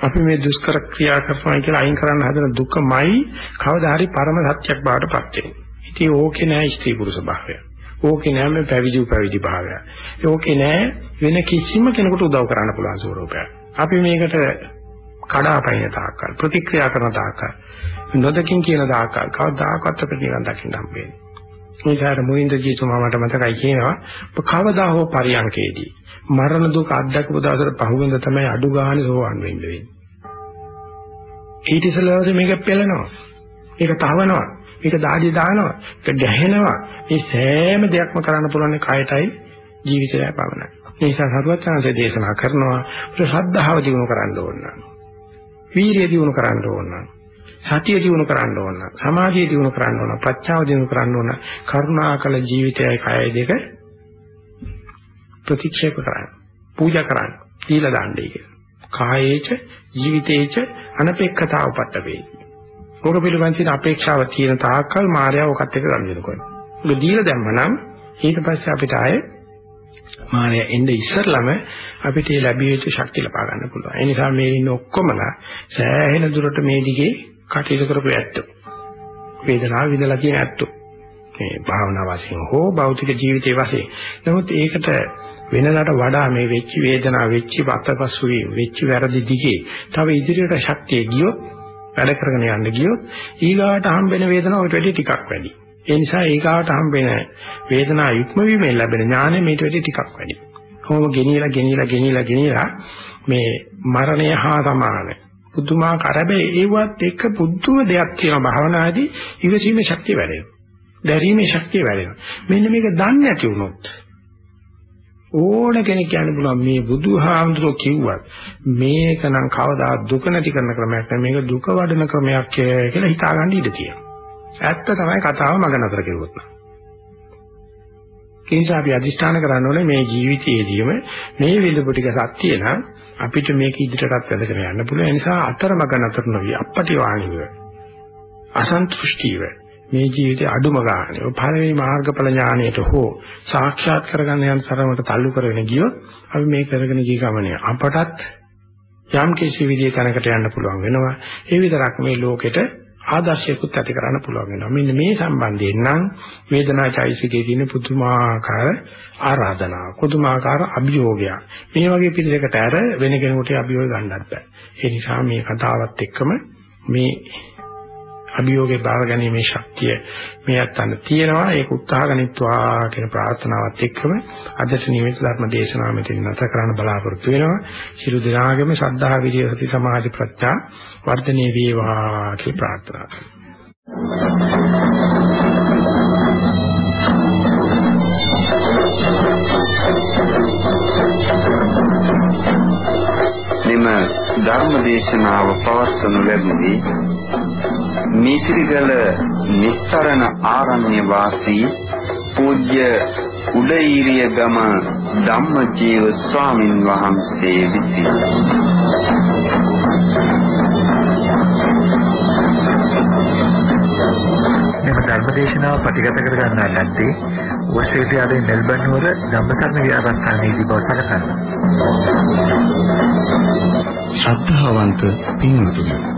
අපි මේ දුෂ්කර ක්‍රියා කරනවා කියලා අයින් කරන්න හදන දුකමයි කවදා හරි පරම සත්‍යක් බවටපත් වෙන්නේ ඉතින් ඕකේ නෑ ස්ත්‍රී පුරුෂ භාවය ඕකේ නෑ මේ පැවිදි පැවිදි භාවය. ඕකේ නෑ වෙන කිසිම කෙනෙකුට උදව් කරන්න පුළුවන් ස්වරූපයක්. අපි මේකට කඩාපැන තාක්කල් ප්‍රතික්‍රියා කරන තාක්කල් නොදකින් කියන තාක්කල් කවදාකවත් අපිට නිවන් දකින්න හම්බෙන්නේ. මේ සාර මුහින්ද ජීතුමා මට මතකයි කියනවා කවදා හෝ පරියන්කේදී මරණ දුක අත්දකපු දවසට පහුවෙන්ද තමයි අඩු ගානේ සෝවන් වෙන්න වෙන්නේ. ඊට ඉස්සෙල්ලා මේක පෙළෙනවා. ඒක තවනවා. මේක දාඩිය දානවා. ඒක ගැහෙනවා. මේ සෑම දෙයක්ම කරන්න පුළුවන් කයටයි ජීවිතයයි පවණයි. ඒ නිසා සරුවචාන්සේ දේශනා කරනවා ශ්‍රද්ධාව දිනු කරන්න ඕන නම්. වීරිය දිනු කරන්න ඕන නම්. සතිය දිනු කරන්න ඕන නම්. සමාධිය දිනු කරන්න ඕන. ප්‍රඥාව දිනු කරන්න ඕන. කරුණාකල ජීවිතයයි කයයි දෙක ප්‍රතික්ෂේප කරන්න. පූජා කරන්න. දීලා දාන්නයි කියලා. කායේච ජීවිතේච අනපේක්ෂතාව පට්ඨ ඕක පිළිබඳ තියෙන අපේක්ෂාව තියෙන තාක්කල් මායя ඔකත් එක්ක ගන්න වෙනකොට. ඒක දීලා දැම්මනම් ඊට පස්සේ අපිට ආයේ මායя එන්නේ ඉස්සරළම අපිට ඒ ලැබිය යුතු ශක්තිය ලබා ගන්න පුළුවන්. ඒ නිසා මේ ඉන්න ඔක්කොමලා සෑහෙන දුරට මේ දිගේ කටයුතු කරපු ඇත්තෝ. වේදනාව විඳලා තියෙන ඇත්තෝ. මේ භාවනා වශයෙන් හෝ භෞතික ජීවිතයේ වශයෙන්. නමුත් ඒකට වෙනදාට වඩා මේ වෙච්ච වේදනාව වෙච්ච වතපසු වෙච්ච වැරදි දිගේ තව ඉදිරියට ශක්තිය ගියොත් වැඩ කරගෙන යන්න ගියොත් ඊගාවට හම්බෙන වේදනාව ඊට වැඩි ටිකක් වැඩි. ඒ නිසා ඊගාවට හම්බෙන වේදනාව ඉක්ම වීමෙන් ලැබෙන ඥානෙ මේට වැඩි ටිකක් වැඩි. කොහොම ගෙනියලා ගෙනියලා ගෙනියලා ගෙනියලා මේ මරණය හා සමාන පුදුමාකාර හැබැයි ඒවත් එක පුදුම දෙයක් තියෙනවා භාවනාදී ඉවසීමේ ශක්තිය වැඩෙනවා. දැරීමේ ශක්තිය වැඩෙනවා. මෙන්න මේක දන්නේ නැති වුණොත් ඕන කෙනෙක් කියන්න පුළුවන් මේ බුදුහාමුදුරුවෝ කිව්වත් මේක නම් කවදා දුක නැති කරන ක්‍රමයක් නෙමෙයි මේක දුක වඩන ක්‍රමයක් කියලා හිතාගන්න ඉඩ තියෙනවා. ඇත්ත තමයි කතාව මග නතර කෙරුවොත්. ඒ නිසා අපි අදිස්ථාන කරන්න ඕනේ මේ ජීවිතයේදීම මේ විඳපු ටික සත්‍ය නම් අපිට මේක ඉදිරියටත් වැඩගෙන යන්න පුළුවන්. ඒ නිසා අතරමඟ නතර නොවි අපටි වාණිව අසන්තුෂ්ටිව මේ ජීවිතේ අඩුම ගානේ ඔය පළවෙනි මාර්ගඵල ඥාණයට හෝ සාක්ෂාත් කරගන්න යන තරමට තල්ලු කරගෙන ගියොත් අපි මේ කරගෙන ගිය ගමනේ අපටත් යම් කිසි විදිහේ තැනකට යන්න පුළුවන් වෙනවා ඒ විතරක් මේ ලෝකෙට ආදර්ශයකුත් ඇති කරන්න පුළුවන් වෙනවා. මෙන්න මේ සම්බන්ධයෙන් නම් වේදනාචෛසිකයේ තියෙන පුදුමාකාර ආරාධනාව පුදුමාකාර අභියෝගයක්. මේ වගේ පිළිදෙකට ඇර වෙන කෙනෙකුට අභියෝග ගන්නත් බෑ. ඒ නිසා මේ කතාවත් එක්කම මේ අභියෝගේ බාර ගැනීමේ ශක්තිය මේ අත්තන්න තියෙනවා. ඒක උත්සාහ ගනිත්වා කියන ප්‍රාර්ථනාවත් එක්කම අදට නිමිත ධර්ම දේශනාව මෙතන නැත කරන්න බලාපොරොත්තු වෙනවා. සිළු දිනාගම සද්ධා විරිය සති සමාධි ප්‍රත්‍යා වර්ධනයේ වේවා කියලා ප්‍රාර්ථනා මෙම ධර්ම දේශනාව පවත්වනු ලැබුණේ මිසිරිගල නිස්තරණ ආරණ්‍ය වාසී පූජ්‍ය උදේීරිය ගම ධම්මජීව ස්වාමින් වහන්සේ විසින් මෙම ධර්මදේශනාව ප්‍රතිගත කර ගන්නා ලද්දේ ඕස්ට්‍රේලියාවේ මෙල්බන් නුවර ධම්මසරණ විහාරස්ථානයේදී බව සැලකනවා. ශ්‍රද්ධාවන්ත පින්වතුනි